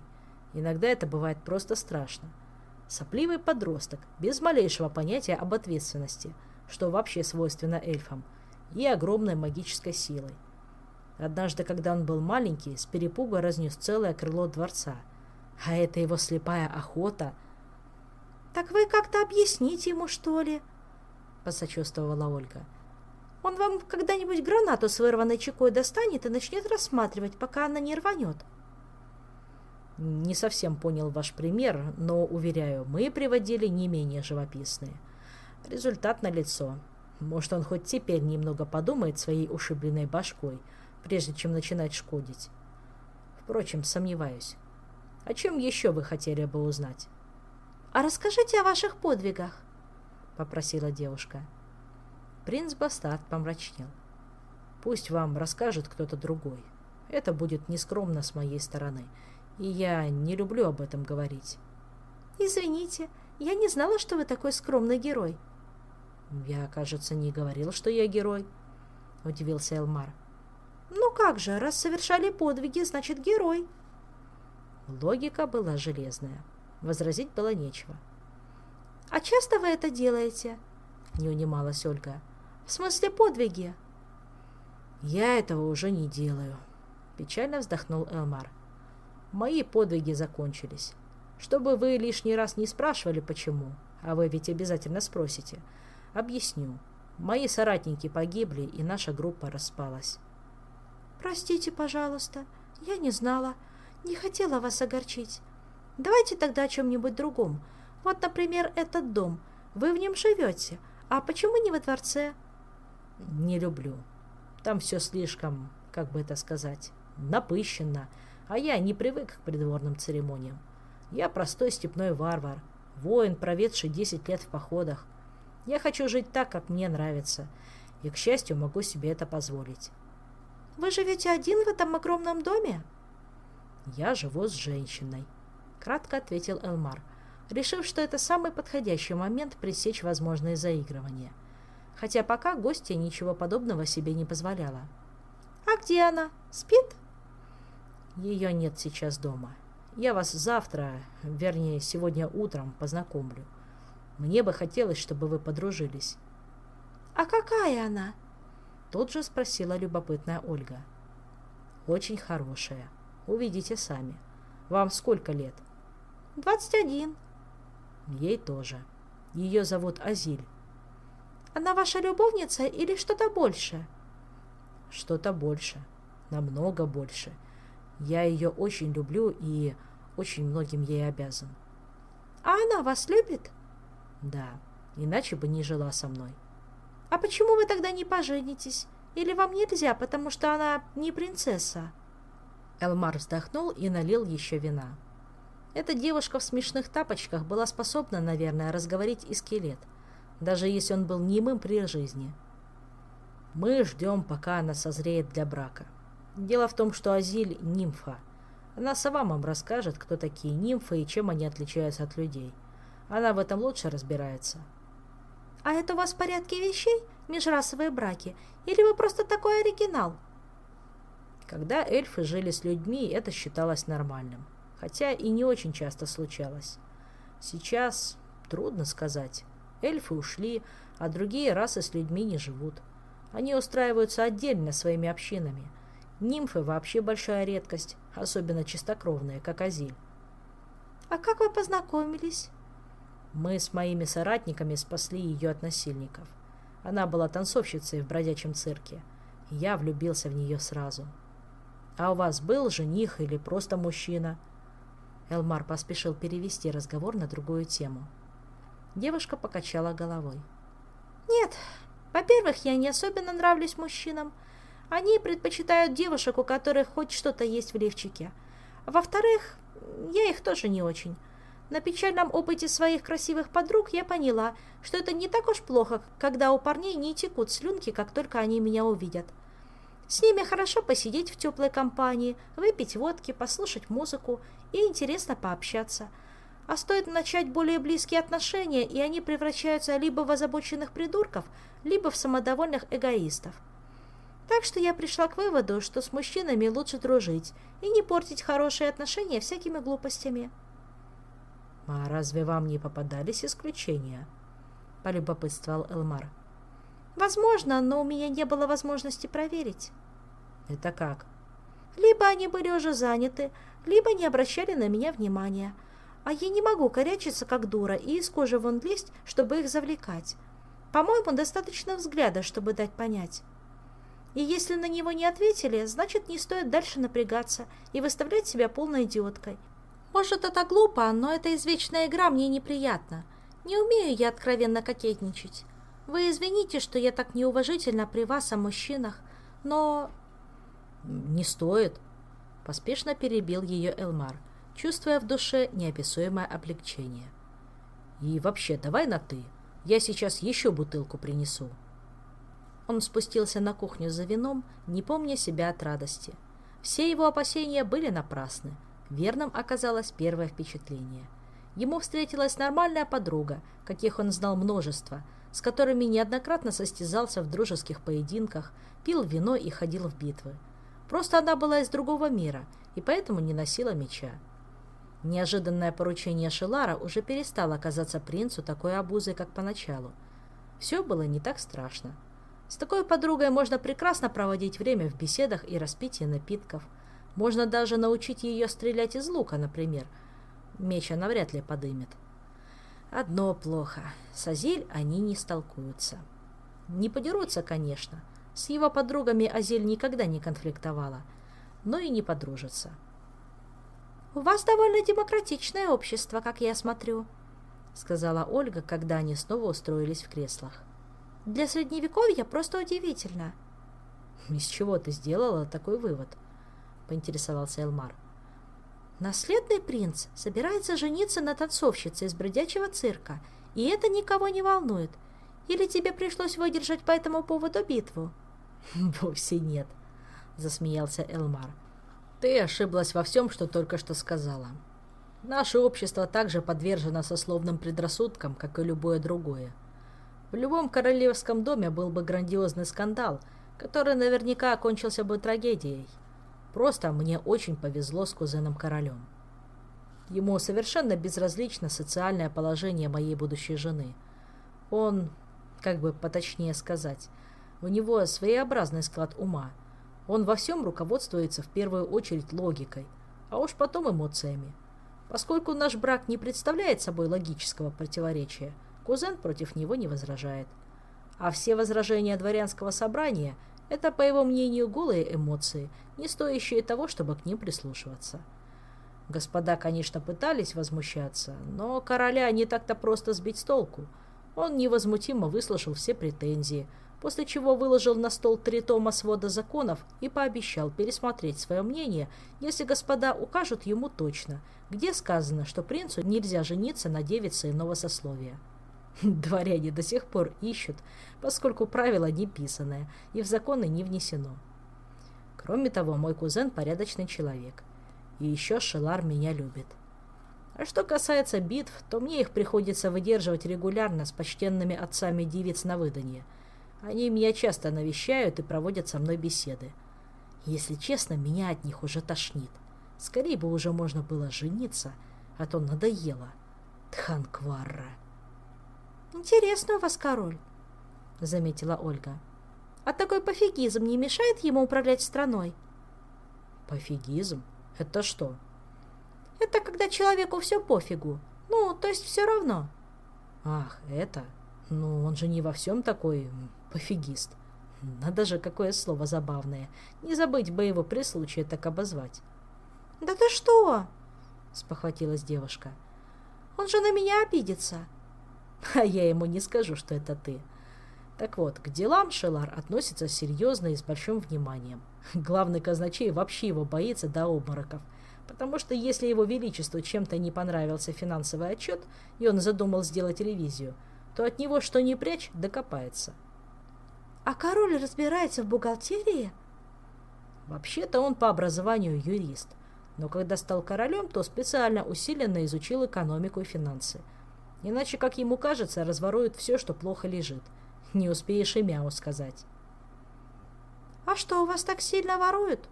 S1: Иногда это бывает просто страшно. Сопливый подросток, без малейшего понятия об ответственности, что вообще свойственно эльфам, и огромной магической силой. Однажды, когда он был маленький, с перепуга разнес целое крыло дворца. А это его слепая охота –
S2: «Так вы как-то объясните ему, что ли?» — посочувствовала Ольга. «Он вам когда-нибудь гранату с вырванной чекой достанет и начнет рассматривать, пока она не рванет».
S1: «Не совсем понял ваш пример, но, уверяю, мы приводили не менее живописные. Результат налицо. Может, он хоть теперь немного подумает своей ушибленной башкой, прежде чем начинать шкодить. Впрочем, сомневаюсь. О чем еще вы хотели бы узнать?»
S2: «А расскажите о ваших подвигах», —
S1: попросила девушка. Принц Бастард помрачнел. «Пусть вам расскажет кто-то другой. Это будет нескромно с моей стороны, и я не люблю об этом говорить».
S2: «Извините, я не знала, что вы такой скромный герой».
S1: «Я, кажется, не говорил, что я герой», — удивился Элмар.
S2: «Ну как же, раз совершали подвиги, значит, герой».
S1: Логика была железная. Возразить было нечего.
S2: «А часто вы это делаете?» — не унималась Ольга. «В смысле подвиги?»
S1: «Я этого уже не делаю», — печально вздохнул Элмар. «Мои подвиги закончились. Чтобы вы лишний раз не спрашивали, почему, а вы ведь обязательно спросите, объясню. Мои соратники погибли, и наша группа распалась».
S2: «Простите, пожалуйста, я не знала, не хотела вас огорчить. Давайте тогда о чем-нибудь другом. Вот, например, этот дом. Вы в нем живете. А почему не во дворце?
S1: Не люблю. Там все слишком, как бы это сказать, напыщенно. А я не привык к придворным церемониям. Я простой степной варвар, воин, проведший десять лет в походах. Я хочу жить так, как мне нравится. И, к счастью, могу себе это позволить.
S2: Вы живете один в этом огромном доме?
S1: Я живу с женщиной кратко ответил Элмар, решив, что это самый подходящий момент пресечь возможные заигрывания. хотя пока гостья ничего подобного себе не позволяла.
S2: «А где она? Спит?»
S1: «Ее нет сейчас дома. Я вас завтра, вернее, сегодня утром познакомлю. Мне бы хотелось, чтобы вы подружились».
S2: «А какая она?»
S1: Тут же спросила любопытная Ольга. «Очень хорошая. Увидите сами. Вам сколько лет?»
S2: «Двадцать один».
S1: Ей тоже. Ее зовут Азиль.
S2: Она ваша любовница или что-то больше?
S1: Что-то больше. Намного больше. Я ее очень люблю и очень многим ей обязан.
S2: А она вас любит?
S1: Да, иначе бы не жила со мной.
S2: А почему вы тогда не поженитесь? Или вам нельзя, потому что она не принцесса?
S1: Элмар вздохнул и налил еще вина. Эта девушка в смешных тапочках была способна, наверное, разговорить и скелет, даже если он был немым при жизни. Мы ждем, пока она созреет для брака. Дело в том, что Азиль – нимфа. Она сама вам расскажет, кто такие нимфы и чем они отличаются от людей. Она в этом лучше разбирается.
S2: А это у вас в порядке вещей, межрасовые браки? Или вы просто такой оригинал?
S1: Когда эльфы жили с людьми, это считалось нормальным. Хотя и не очень часто случалось. Сейчас трудно сказать. Эльфы ушли, а другие расы с людьми не живут. Они устраиваются отдельно своими общинами. Нимфы вообще большая редкость, особенно чистокровные, как Азиль.
S2: «А как вы познакомились?»
S1: Мы с моими соратниками спасли ее от насильников. Она была танцовщицей в бродячем цирке. Я влюбился в нее сразу. «А у вас был жених или просто мужчина?» Элмар поспешил перевести разговор на другую тему. Девушка покачала головой.
S2: «Нет, во-первых, я не особенно нравлюсь мужчинам. Они предпочитают девушек, у которых хоть что-то есть в лифчике. Во-вторых, я их тоже не очень. На печальном опыте своих красивых подруг я поняла, что это не так уж плохо, когда у парней не текут слюнки, как только они меня увидят. С ними хорошо посидеть в теплой компании, выпить водки, послушать музыку и интересно пообщаться. А стоит начать более близкие отношения, и они превращаются либо в озабоченных придурков, либо в самодовольных эгоистов. Так что я пришла к выводу, что с мужчинами лучше дружить и не портить хорошие отношения всякими глупостями.
S1: «А разве вам не попадались исключения?» – полюбопытствовал Элмар.
S2: «Возможно, но у меня не было возможности проверить».
S1: «Это как?»
S2: «Либо они были уже заняты, либо не обращали на меня внимания. А я не могу корячиться, как дура, и из кожи вон лезть, чтобы их завлекать. По-моему, достаточно взгляда, чтобы дать понять». И если на него не ответили, значит, не стоит дальше напрягаться и выставлять себя полной идиоткой. Может, это глупо, но эта извечная игра мне неприятна. Не умею я откровенно кокетничать. Вы извините, что я так неуважительно при вас о мужчинах, но...
S1: Не стоит. Поспешно перебил ее Элмар, чувствуя в душе неописуемое облегчение. И вообще, давай на «ты». Я сейчас еще бутылку принесу. Он спустился на кухню за вином, не помня себя от радости. Все его опасения были напрасны. Верным оказалось первое впечатление. Ему встретилась нормальная подруга, каких он знал множество, с которыми неоднократно состязался в дружеских поединках, пил вино и ходил в битвы. Просто она была из другого мира и поэтому не носила меча. Неожиданное поручение Шелара уже перестало казаться принцу такой обузой, как поначалу. Все было не так страшно. С такой подругой можно прекрасно проводить время в беседах и распитии напитков. Можно даже научить ее стрелять из лука, например. Меч она вряд ли подымет. Одно плохо. С Азиль они не столкуются. Не подерутся, конечно. С его подругами Азиль никогда не конфликтовала. Но и не подружатся.
S2: «У вас довольно демократичное общество, как я смотрю», — сказала Ольга, когда они снова устроились в креслах. Для средневековья просто удивительно.
S1: Из чего ты сделала такой вывод? Поинтересовался Элмар.
S2: Наследный принц собирается жениться на танцовщице из бродячего цирка, и это никого не волнует. Или тебе пришлось выдержать по этому поводу битву?
S1: Вовсе нет, засмеялся Элмар. Ты ошиблась во всем, что только что сказала. Наше общество также подвержено сословным предрассудкам, как и любое другое. В любом королевском доме был бы грандиозный скандал, который наверняка окончился бы трагедией. Просто мне очень повезло с кузеном-королем. Ему совершенно безразлично социальное положение моей будущей жены. Он, как бы поточнее сказать, у него своеобразный склад ума. Он во всем руководствуется в первую очередь логикой, а уж потом эмоциями. Поскольку наш брак не представляет собой логического противоречия, кузен против него не возражает. А все возражения дворянского собрания – это, по его мнению, голые эмоции, не стоящие того, чтобы к ним прислушиваться. Господа, конечно, пытались возмущаться, но короля не так-то просто сбить с толку. Он невозмутимо выслушал все претензии – после чего выложил на стол три тома свода законов и пообещал пересмотреть свое мнение, если господа укажут ему точно, где сказано, что принцу нельзя жениться на девице иного сословия. Дворяне до сих пор ищут, поскольку правило не писанное и в законы не внесено. Кроме того, мой кузен порядочный человек. И еще Шелар меня любит. А что касается битв, то мне их приходится выдерживать регулярно с почтенными отцами девиц на выданье – они меня часто навещают и проводят со мной беседы. Если честно, меня от них уже тошнит. Скорее бы уже можно было жениться, а то надоело. Тханкварра.
S2: «Интересно у вас король», — заметила Ольга. «А такой пофигизм не мешает ему управлять страной?»
S1: «Пофигизм? Это что?»
S2: «Это когда человеку все пофигу. Ну, то есть все равно».
S1: «Ах, это? Ну, он же не во всем такой Пофигист. Надо же, какое слово забавное. Не забыть бы его при случае так обозвать.
S2: «Да ты что?»
S1: — спохватилась девушка.
S2: «Он же на меня обидится».
S1: «А я ему не скажу, что это ты». Так вот, к делам Шелар относится серьезно и с большим вниманием. Главный казначей вообще его боится до обмороков, потому что если его величеству чем-то не понравился финансовый отчет, и он задумал сделать ревизию, то от него что ни прячь, докопается.
S2: А король разбирается в бухгалтерии?
S1: Вообще-то он по образованию юрист, но когда стал королем, то специально усиленно изучил экономику и финансы. Иначе, как ему кажется, разворует все, что плохо лежит. Не успеешь и мяу сказать.
S2: «А что, у вас так сильно воруют?»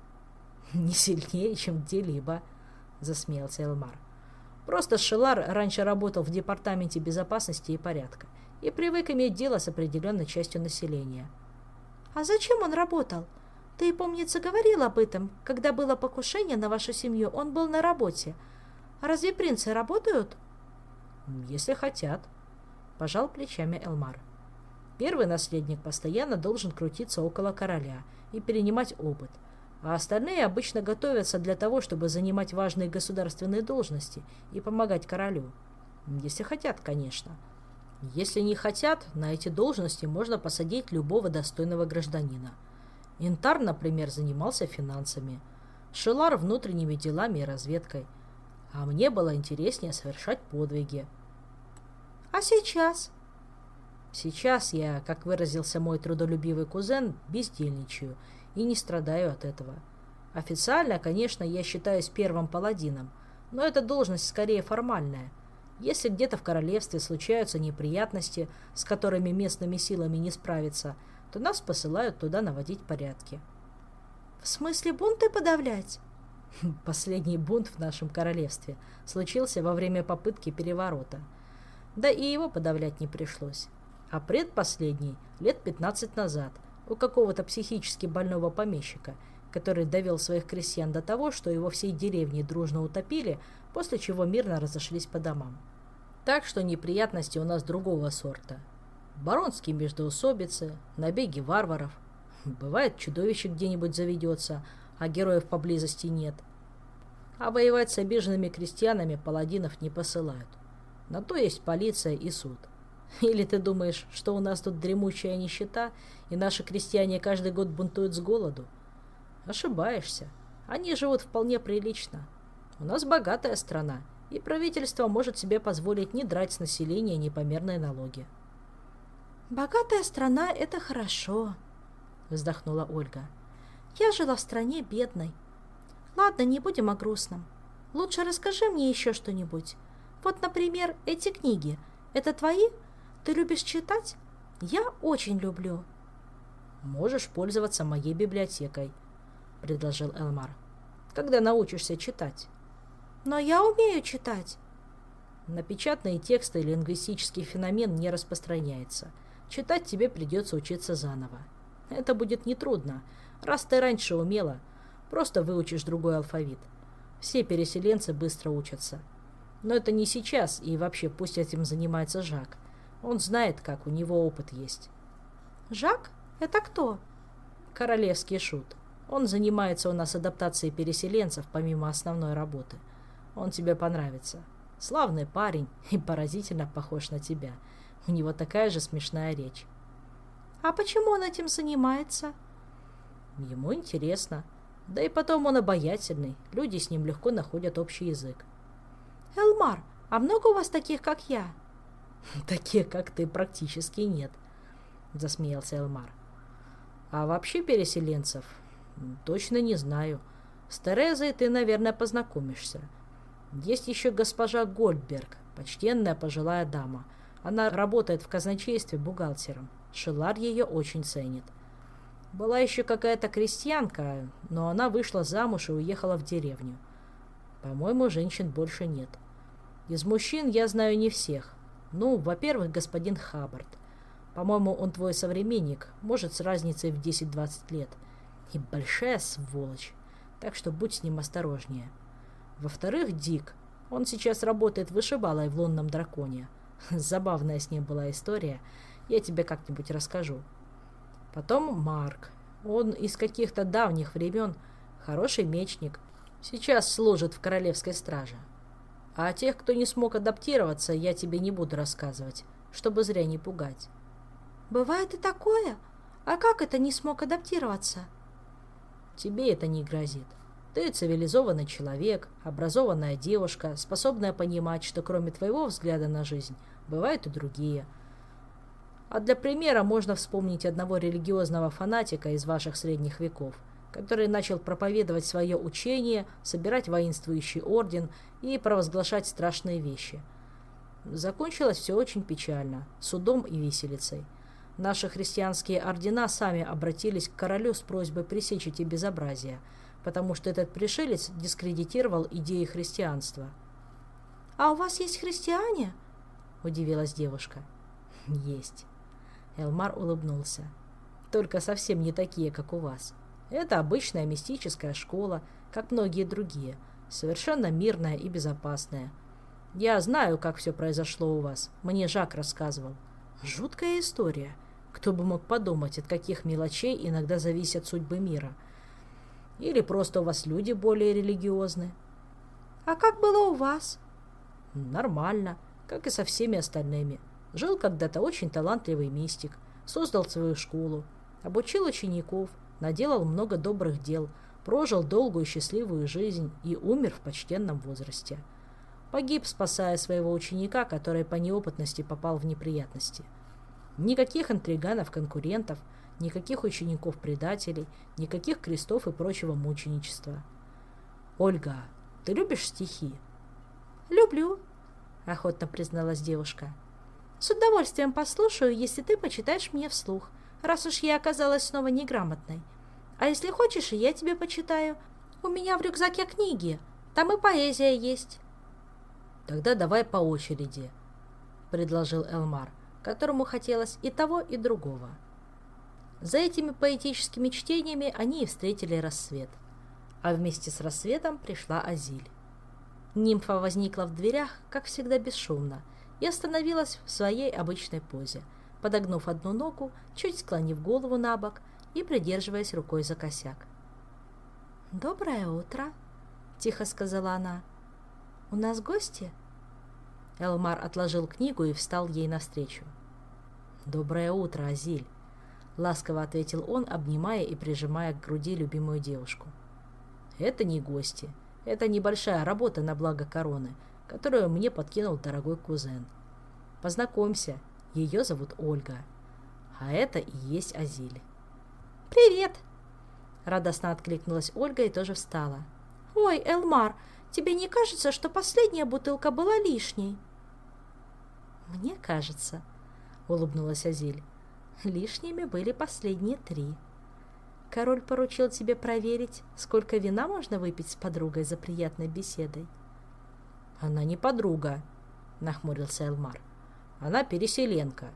S1: «Не сильнее, чем где-либо», — засмеялся Элмар. «Просто Шелар раньше работал в Департаменте безопасности и порядка и привык иметь дело с определенной частью населения».
S2: А зачем он работал? Ты, помнится, говорил об этом. Когда было покушение на вашу семью, он был на работе. А разве принцы работают?
S1: Если хотят. Пожал плечами Элмар. Первый наследник постоянно должен крутиться около короля и перенимать опыт, а остальные обычно готовятся для того, чтобы занимать важные государственные должности и помогать королю. Если хотят, конечно. — если не хотят, на эти должности можно посадить любого достойного гражданина. Интар, например, занимался финансами, Шелар – внутренними делами и разведкой. А мне было интереснее совершать подвиги.
S2: А сейчас?
S1: Сейчас я, как выразился мой трудолюбивый кузен, бездельничаю и не страдаю от этого. Официально, конечно, я считаюсь первым паладином, но эта должность скорее формальная – если где-то в королевстве случаются неприятности, с которыми местными силами не справиться, то нас посылают туда наводить порядки.
S2: В смысле бунты подавлять?
S1: Последний бунт в нашем королевстве случился во время попытки переворота. Да и его подавлять не пришлось. А предпоследний лет 15 назад у какого-то психически больного помещика, который довел своих крестьян до того, что его всей деревни дружно утопили, после чего мирно разошлись по домам. Так что неприятности у нас другого сорта. Баронские междоусобицы, набеги варваров. Бывает, чудовище где-нибудь заведется, а героев поблизости нет. А воевать с обиженными крестьянами паладинов не посылают. На то есть полиция и суд. Или ты думаешь, что у нас тут дремучая нищета, и наши крестьяне каждый год бунтуют с голоду? Ошибаешься. Они живут вполне прилично. У нас богатая страна, и правительство может себе позволить не драть с населения непомерные налоги.
S2: «Богатая страна — это хорошо», — вздохнула Ольга. «Я жила в стране бедной. Ладно, не будем о грустном. Лучше расскажи мне еще что-нибудь. Вот, например, эти книги. Это твои? Ты любишь читать? Я очень люблю.
S1: Можешь пользоваться моей библиотекой, предложил Элмар. Когда научишься читать.
S2: Но я умею читать.
S1: На печатные тексты лингвистический феномен не распространяется. Читать тебе придется учиться заново. Это будет нетрудно. Раз ты раньше умела, просто выучишь другой алфавит. Все переселенцы быстро учатся. Но это не сейчас, и вообще пусть этим занимается Жак. Он знает, как, у него опыт есть.
S2: Жак? Это кто?
S1: Королевский шут. Он занимается у нас адаптацией переселенцев помимо основной работы. Он тебе понравится. Славный парень и поразительно похож на тебя. У него такая же смешная речь.
S2: А почему он этим занимается?
S1: Ему интересно. Да и потом он обаятельный. Люди с ним легко находят общий язык.
S2: Элмар, а много у вас таких, как я?
S1: Таких, как ты, практически нет, засмеялся Элмар. А вообще переселенцев? Точно не знаю. С Терезой ты, наверное, познакомишься. Есть еще госпожа Гольдберг, почтенная пожилая дама. Она работает в казначействе бухгалтером. Шелар ее очень ценит. Была еще какая-то крестьянка, но она вышла замуж и уехала в деревню. По-моему, женщин больше нет. Из мужчин я знаю не всех. Ну, во-первых, господин Хаббард. По-моему, он твой современник, может, с разницей в 10-20 лет. И большая сволочь, так что будь с ним осторожнее. Во-вторых, Дик. Он сейчас работает вышибалой в лунном драконе. Забавная с ним была история. Я тебе как-нибудь расскажу. Потом Марк. Он из каких-то давних времен хороший мечник. Сейчас служит в королевской страже. А о тех, кто не смог адаптироваться, я тебе не буду рассказывать, чтобы зря не пугать.
S2: Бывает и такое? А как это не смог адаптироваться?
S1: Тебе это не грозит. Ты цивилизованный человек, образованная девушка, способная понимать, что кроме твоего взгляда на жизнь бывают и другие. А для примера можно вспомнить одного религиозного фанатика из ваших средних веков, который начал проповедовать свое учение, собирать воинствующий орден и провозглашать страшные вещи. Закончилось все очень печально, судом и виселицей. Наши христианские ордена сами обратились к королю с просьбой пресечь эти безобразия – потому что этот пришелец дискредитировал идеи христианства.
S2: «А у вас есть христиане?» – удивилась девушка.
S1: «Есть». Элмар улыбнулся. «Только совсем не такие, как у вас. Это обычная мистическая школа, как многие другие, совершенно мирная и безопасная. Я знаю, как все произошло у вас. Мне Жак рассказывал. Жуткая история. Кто бы мог подумать, от каких мелочей иногда зависят судьбы мира – или просто у вас люди более религиозны?
S2: А как было у вас?
S1: Нормально, как и со всеми остальными. Жил когда-то очень талантливый мистик, создал свою школу, обучил учеников, наделал много добрых дел, прожил долгую счастливую жизнь и умер в почтенном возрасте. Погиб, спасая своего ученика, который по неопытности попал в неприятности. Никаких интриганов-конкурентов – никаких учеников-предателей, никаких крестов и прочего мученичества. «Ольга, ты любишь стихи?»
S2: «Люблю», — охотно призналась девушка. «С удовольствием послушаю, если ты почитаешь мне вслух, раз уж я оказалась снова неграмотной. А если хочешь, и я тебе почитаю. У меня в рюкзаке книги, там и поэзия есть».
S1: «Тогда давай по очереди», — предложил Элмар, которому хотелось и того, и другого. За этими поэтическими чтениями они и встретили рассвет. А вместе с рассветом пришла Азиль. Нимфа возникла в дверях, как всегда бесшумно, и остановилась в своей обычной позе, подогнув одну ногу, чуть склонив голову на бок и придерживаясь рукой за косяк.
S2: «Доброе утро», — тихо сказала она. «У нас гости?»
S1: Элмар отложил книгу и встал ей навстречу. «Доброе утро, Азиль!» — ласково ответил он, обнимая и прижимая к груди любимую девушку. «Это не гости. Это небольшая работа на благо короны, которую мне подкинул дорогой кузен. Познакомься, ее зовут Ольга. А это и есть Азиль».
S2: «Привет!» — радостно откликнулась Ольга и тоже встала. «Ой, Элмар, тебе не кажется, что последняя бутылка была лишней?»
S1: «Мне кажется», — улыбнулась Азиль.
S2: Лишними были последние три. Король поручил тебе проверить, сколько вина можно выпить с подругой за приятной беседой.
S1: Она не подруга, нахмурился Элмар. Она переселенка.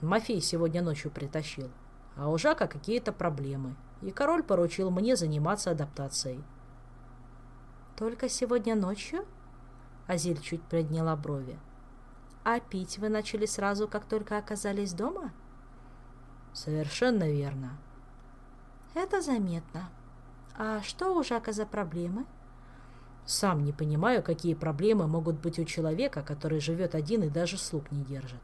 S1: Мафей сегодня ночью притащил. А у Жака какие-то проблемы. И король поручил мне заниматься адаптацией.
S2: Только сегодня ночью? Азиль чуть подняла брови. А пить вы начали сразу, как только оказались дома?
S1: Совершенно верно.
S2: Это заметно. А что у Жака за проблемы?
S1: Сам не понимаю, какие проблемы могут быть у человека, который живет один и даже слуг не держит.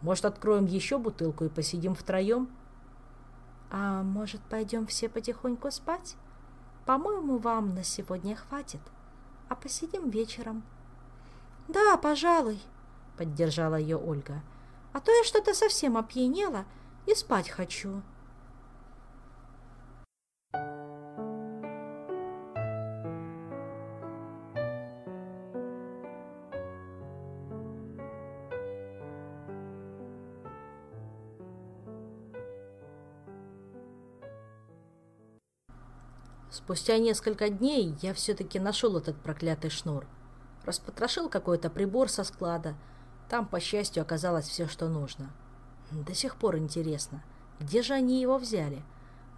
S1: Может, откроем еще бутылку и посидим втроем?
S2: А может, пойдем все потихоньку спать? По-моему, вам на сегодня хватит. А посидим вечером. Да, пожалуй, поддержала ее Ольга. А то я что-то совсем опьянела и спать хочу.
S1: Спустя несколько дней я все-таки нашел этот проклятый шнур. Распотрошил какой-то прибор со склада. Там, по счастью, оказалось все, что нужно. До сих пор интересно, где же они его взяли?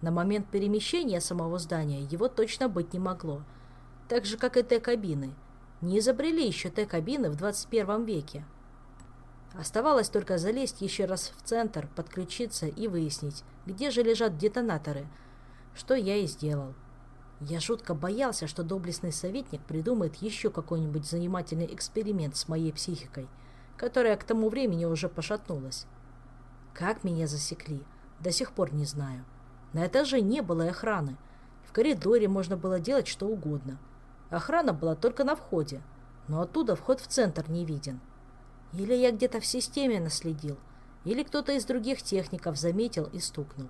S1: На момент перемещения самого здания его точно быть не могло. Так же, как и Т-кабины. Не изобрели еще Т-кабины в 21 веке. Оставалось только залезть еще раз в центр, подключиться и выяснить, где же лежат детонаторы, что я и сделал. Я жутко боялся, что доблестный советник придумает еще какой-нибудь занимательный эксперимент с моей психикой, которая к тому времени уже пошатнулась. Как меня засекли, до сих пор не знаю. На этаже не было охраны. В коридоре можно было делать что угодно. Охрана была только на входе, но оттуда вход в центр не виден. Или я где-то в системе наследил, или кто-то из других техников заметил и стукнул.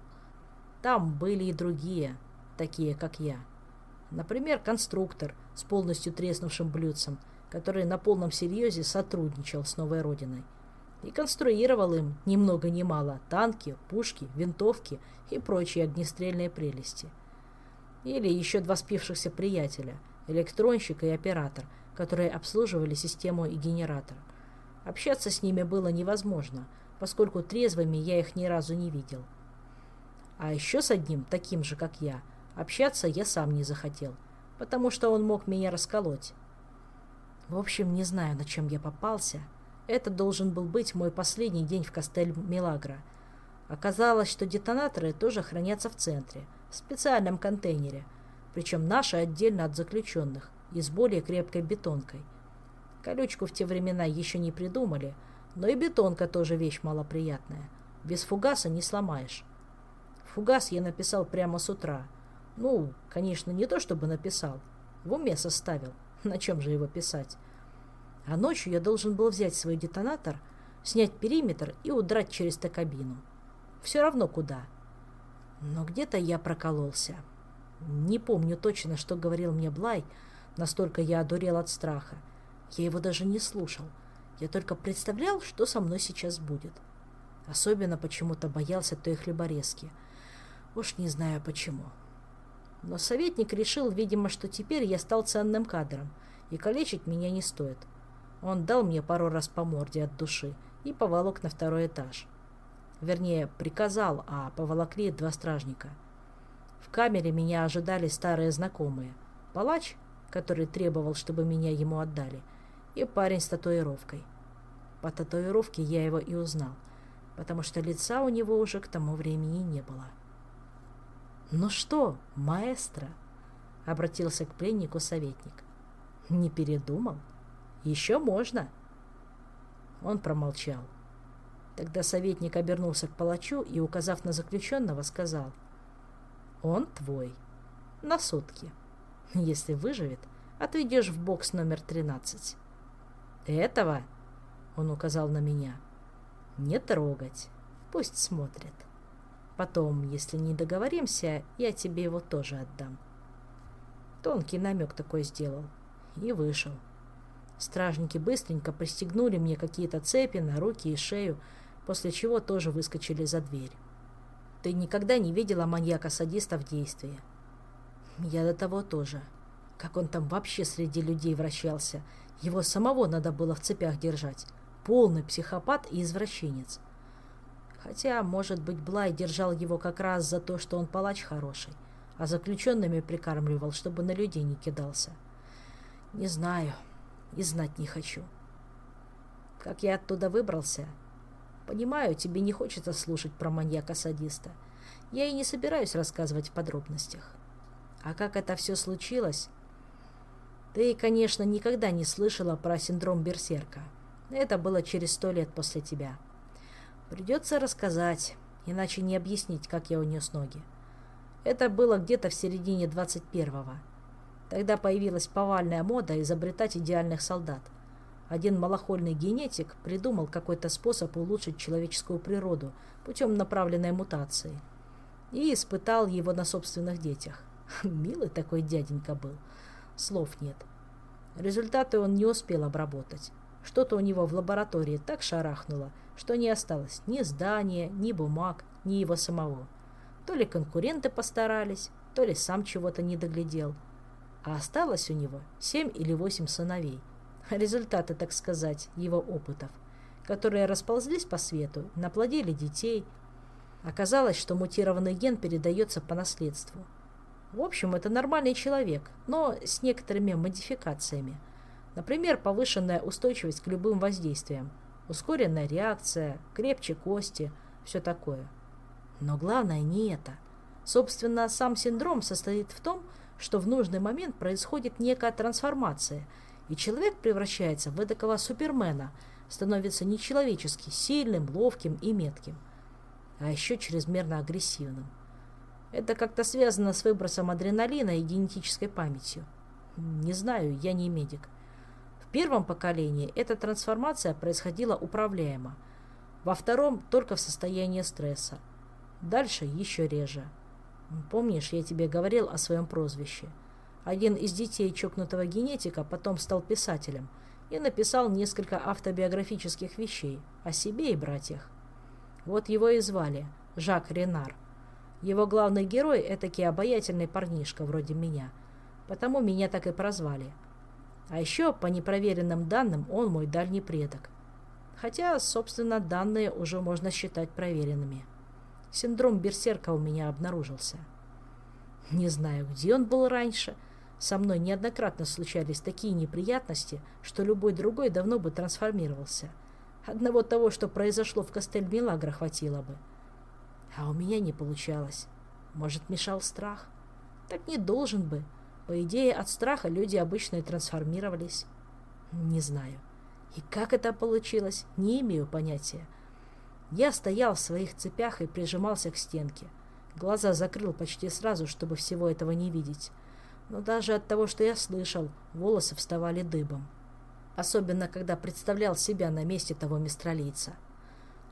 S1: Там были и другие, такие как я. Например, конструктор с полностью треснувшим блюдцем, который на полном серьезе сотрудничал с новой родиной. И конструировал им ни много ни мало танки, пушки, винтовки и прочие огнестрельные прелести. Или еще два спившихся приятеля, электронщик и оператор, которые обслуживали систему и генератор. Общаться с ними было невозможно, поскольку трезвыми я их ни разу не видел. А еще с одним, таким же, как я – Общаться я сам не захотел, потому что он мог меня расколоть. В общем, не знаю, на чем я попался. Это должен был быть мой последний день в Кастель Милагро. Оказалось, что детонаторы тоже хранятся в центре, в специальном контейнере, причем наши отдельно от заключенных и с более крепкой бетонкой. Колючку в те времена еще не придумали, но и бетонка тоже вещь малоприятная. Без фугаса не сломаешь. Фугас я написал прямо с утра – ну, конечно, не то чтобы написал. В уме составил. На чем же его писать? А ночью я должен был взять свой детонатор, снять периметр и удрать через Т-кабину. Все равно куда. Но где-то я прокололся. Не помню точно, что говорил мне Блай, настолько я одурел от страха. Я его даже не слушал. Я только представлял, что со мной сейчас будет. Особенно почему-то боялся той хлеборезки. Уж не знаю почему. Но советник решил, видимо, что теперь я стал ценным кадром, и калечить меня не стоит. Он дал мне пару раз по морде от души и поволок на второй этаж. Вернее, приказал, а поволокли два стражника. В камере меня ожидали старые знакомые. Палач, который требовал, чтобы меня ему отдали, и парень с татуировкой. По татуировке я его и узнал, потому что лица у него уже к тому времени не было. «Ну что, маэстро?» — обратился к пленнику советник. «Не передумал? Еще можно?» Он промолчал. Тогда советник обернулся к палачу и, указав на заключенного, сказал, «Он твой. На сутки. Если выживет, отведешь в бокс номер 13. Этого, — он указал на меня, — не трогать. Пусть смотрит». Потом, если не договоримся, я тебе его тоже отдам. Тонкий намек такой сделал. И вышел. Стражники быстренько пристегнули мне какие-то цепи на руки и шею, после чего тоже выскочили за дверь. Ты никогда не видела маньяка-садиста в действии? Я до того тоже. Как он там вообще среди людей вращался. Его самого надо было в цепях держать. Полный психопат и извращенец. Хотя, может быть, Блай держал его как раз за то, что он палач хороший, а заключенными прикармливал, чтобы на людей не кидался. Не знаю и знать не хочу. Как я оттуда выбрался? Понимаю, тебе не хочется слушать про маньяка-садиста. Я и не собираюсь рассказывать в подробностях. А как это все случилось? Ты, конечно, никогда не слышала про синдром Берсерка. Это было через сто лет после тебя. Придется рассказать, иначе не объяснить, как я унес ноги. Это было где-то в середине 21-го. Тогда появилась повальная мода изобретать идеальных солдат. Один малохольный генетик придумал какой-то способ улучшить человеческую природу путем направленной мутации. И испытал его на собственных детях. Милый такой дяденька был. Слов нет. Результаты он не успел обработать. Что-то у него в лаборатории так шарахнуло, что не осталось ни здания, ни бумаг, ни его самого. То ли конкуренты постарались, то ли сам чего-то не доглядел. А осталось у него семь или восемь сыновей. Результаты, так сказать, его опытов, которые расползлись по свету, наплодили детей. Оказалось, что мутированный ген передается по наследству. В общем, это нормальный человек, но с некоторыми модификациями. Например, повышенная устойчивость к любым воздействиям, ускоренная реакция, крепче кости, все такое. Но главное не это. Собственно, сам синдром состоит в том, что в нужный момент происходит некая трансформация, и человек превращается в эдакого супермена, становится нечеловечески сильным, ловким и метким, а еще чрезмерно агрессивным. Это как-то связано с выбросом адреналина и генетической памятью. Не знаю, я не медик. Первом поколении эта трансформация происходила управляемо. Во втором только в состоянии стресса. Дальше еще реже. Помнишь, я тебе говорил о своем прозвище? Один из детей чокнутого генетика потом стал писателем и написал несколько автобиографических вещей о себе и братьях. Вот его и звали Жак Ренар – его главный герой – этакий обаятельный парнишка вроде меня. Потому меня так и прозвали. А еще, по непроверенным данным, он мой дальний предок. Хотя, собственно, данные уже можно считать проверенными. Синдром берсерка у меня обнаружился. Не знаю, где он был раньше. Со мной неоднократно случались такие неприятности, что любой другой давно бы трансформировался. Одного того, что произошло в Кастель-Милагро, хватило бы. А у меня не получалось. Может, мешал страх? Так не должен бы. По идее, от страха люди обычно и трансформировались. Не знаю. И как это получилось, не имею понятия. Я стоял в своих цепях и прижимался к стенке. Глаза закрыл почти сразу, чтобы всего этого не видеть. Но даже от того, что я слышал, волосы вставали дыбом. Особенно, когда представлял себя на месте того мистралийца.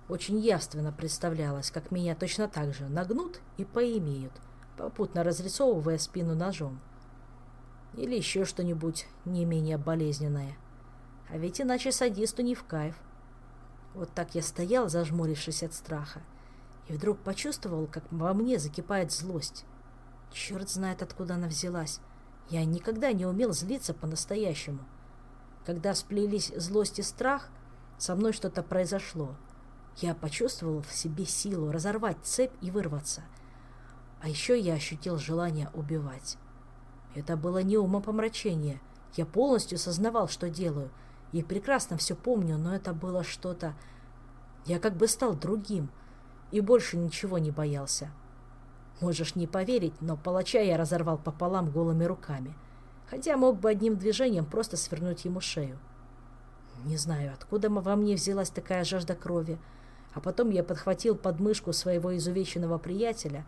S1: Очень явственно представлялось, как меня точно так же нагнут и поимеют, попутно разрисовывая спину ножом. Или еще что-нибудь не менее болезненное. А ведь иначе садисту не в кайф. Вот так я стоял, зажмурившись от страха, и вдруг почувствовал, как во мне закипает злость. Черт знает, откуда она взялась. Я никогда не умел злиться по-настоящему. Когда сплелись злость и страх, со мной что-то произошло — я почувствовал в себе силу разорвать цепь и вырваться. А еще я ощутил желание убивать. Это было не умопомрачение. Я полностью сознавал, что делаю, и прекрасно все помню, но это было что-то... Я как бы стал другим и больше ничего не боялся. Можешь не поверить, но палача я разорвал пополам голыми руками, хотя мог бы одним движением просто свернуть ему шею. Не знаю, откуда во мне взялась такая жажда крови, а потом я подхватил подмышку своего изувеченного приятеля,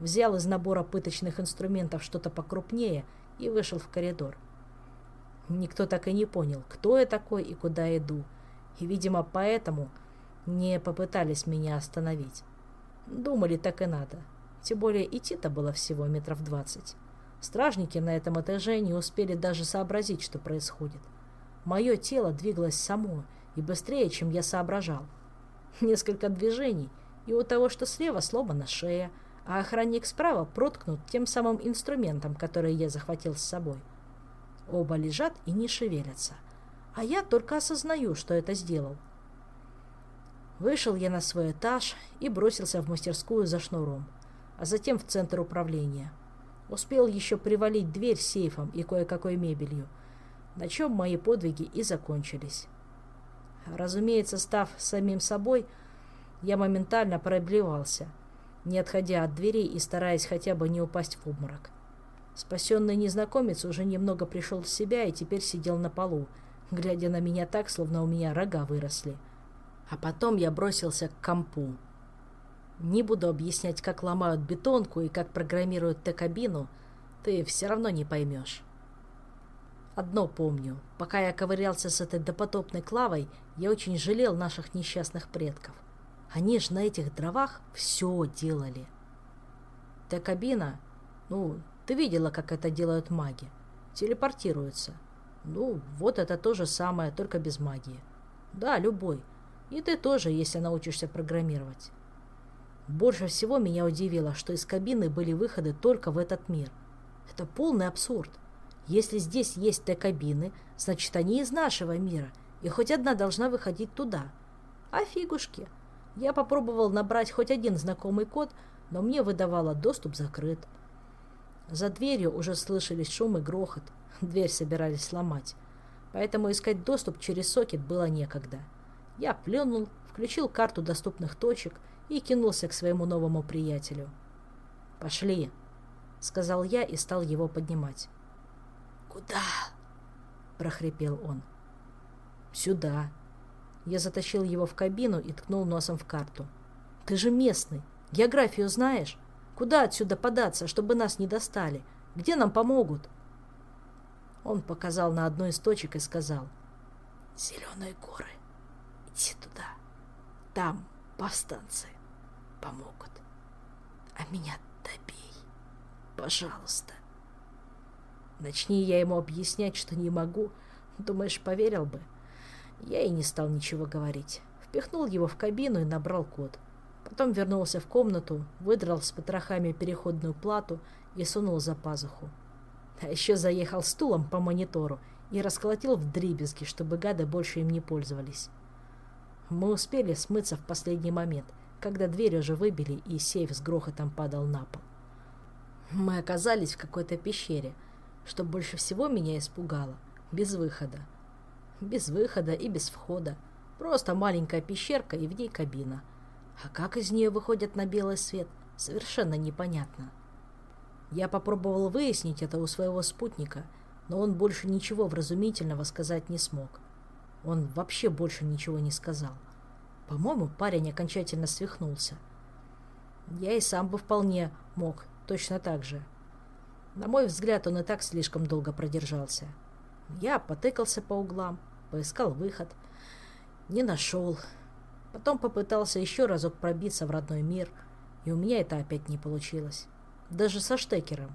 S1: взял из набора пыточных инструментов что-то покрупнее и вышел в коридор. Никто так и не понял, кто я такой и куда иду, и, видимо, поэтому не попытались меня остановить. Думали, так и надо. Тем более идти-то было всего метров двадцать. Стражники на этом этаже не успели даже сообразить, что происходит. Мое тело двигалось само и быстрее, чем я соображал. Несколько движений, и у того, что слева, сломана шея, а охранник справа проткнут тем самым инструментом, который я захватил с собой. Оба лежат и не шевелятся, а я только осознаю, что это сделал. Вышел я на свой этаж и бросился в мастерскую за шнуром, а затем в центр управления. Успел еще привалить дверь сейфом и кое-какой мебелью, на чем мои подвиги и закончились. Разумеется, став самим собой, я моментально проблевался, не отходя от дверей и стараясь хотя бы не упасть в обморок. Спасенный незнакомец уже немного пришел в себя и теперь сидел на полу, глядя на меня так, словно у меня рога выросли. А потом я бросился к компу. Не буду объяснять, как ломают бетонку и как программируют Т-кабину, ты все равно не поймешь. Одно помню. Пока я ковырялся с этой допотопной клавой, я очень жалел наших несчастных предков. Они ж на этих дровах все делали. Т-кабина, ну, ты видела, как это делают маги. Телепортируются. Ну, вот это то же самое, только без магии. Да, любой. И ты тоже, если научишься программировать. Больше всего меня удивило, что из кабины были выходы только в этот мир. Это полный абсурд. Если здесь есть Т-кабины, значит, они из нашего мира, и хоть одна должна выходить туда. А фигушки. Я попробовал набрать хоть один знакомый код, но мне выдавало доступ закрыт. За дверью уже слышались шум и грохот. Дверь собирались сломать. Поэтому искать доступ через сокет было некогда. Я плюнул, включил карту доступных точек и кинулся к своему новому приятелю. «Пошли», — сказал я и стал его поднимать.
S2: «Куда?» — прохрипел он.
S1: «Сюда». Я затащил его в кабину и ткнул носом в карту. «Ты же местный. Географию знаешь? Куда отсюда податься, чтобы нас не достали? Где нам помогут?» Он показал на одну из точек и сказал.
S2: «Зеленые горы. Иди туда. Там повстанцы помогут. А меня добей. Пожалуйста».
S1: Начни я ему объяснять, что не могу. Думаешь, поверил бы? Я и не стал ничего говорить. Впихнул его в кабину и набрал код. Потом вернулся в комнату, выдрал с потрохами переходную плату и сунул за пазуху. А еще заехал стулом по монитору и расколотил в дребезги, чтобы гады больше им не пользовались. Мы успели смыться в последний момент, когда дверь уже выбили и сейф с грохотом падал на пол. Мы оказались в какой-то пещере — что больше всего меня испугало. Без выхода. Без выхода и без входа. Просто маленькая пещерка и в ней кабина. А как из нее выходят на белый свет, совершенно непонятно. Я попробовал выяснить это у своего спутника, но он больше ничего вразумительного сказать не смог. Он вообще больше ничего не сказал. По-моему, парень окончательно свихнулся. Я и сам бы вполне мог, точно так же. На мой взгляд, он и так слишком долго продержался. Я потыкался по углам, поискал выход. Не нашел. Потом попытался еще разок пробиться в родной мир, и у меня это опять не получилось. Даже со штекером.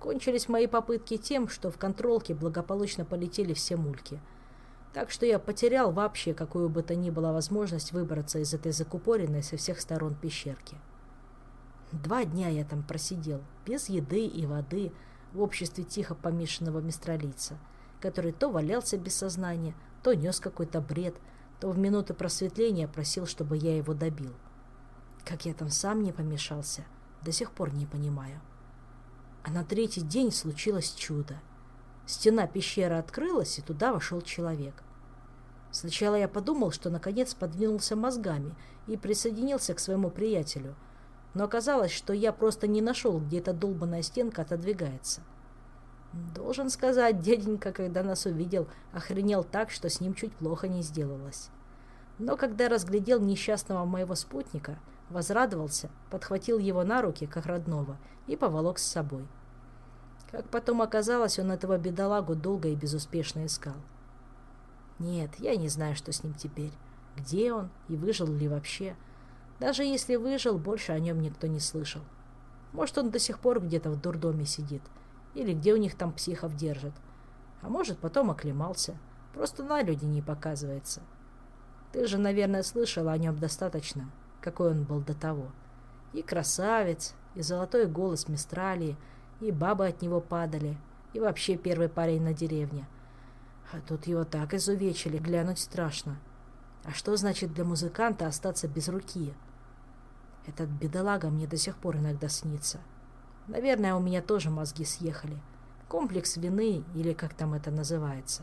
S1: Кончились мои попытки тем, что в контролке благополучно полетели все мульки. Так что я потерял вообще какую бы то ни было возможность выбраться из этой закупоренной со всех сторон пещерки. Два дня я там просидел, без еды и воды, в обществе тихо помешанного мистралийца, который то валялся без сознания, то нес какой-то бред, то в минуты просветления просил, чтобы я его добил. Как я там сам не помешался, до сих пор не понимаю. А на третий день случилось чудо. Стена пещеры открылась, и туда вошел человек. Сначала я подумал, что наконец подвинулся мозгами и присоединился к своему приятелю — но оказалось, что я просто не нашел, где эта долбанная стенка отодвигается. Должен сказать, дяденька, когда нас увидел, охренел так, что с ним чуть плохо не сделалось. Но когда разглядел несчастного моего спутника, возрадовался, подхватил его на руки, как родного, и поволок с собой. Как потом оказалось, он этого бедолагу долго и безуспешно искал. Нет, я не знаю, что с ним теперь. Где он и выжил ли вообще. Даже если выжил, больше о нем никто не слышал. Может, он до сих пор где-то в дурдоме сидит. Или где у них там психов держат. А может, потом оклемался. Просто на люди не показывается. Ты же, наверное, слышала о нем достаточно, какой он был до того. И красавец, и золотой голос Мистралии, и бабы от него падали, и вообще первый парень на деревне. А тут его так изувечили, глянуть страшно. А что значит для музыканта остаться без руки? Этот бедолага мне до сих пор иногда снится. Наверное, у меня тоже мозги съехали. Комплекс вины, или как там это называется.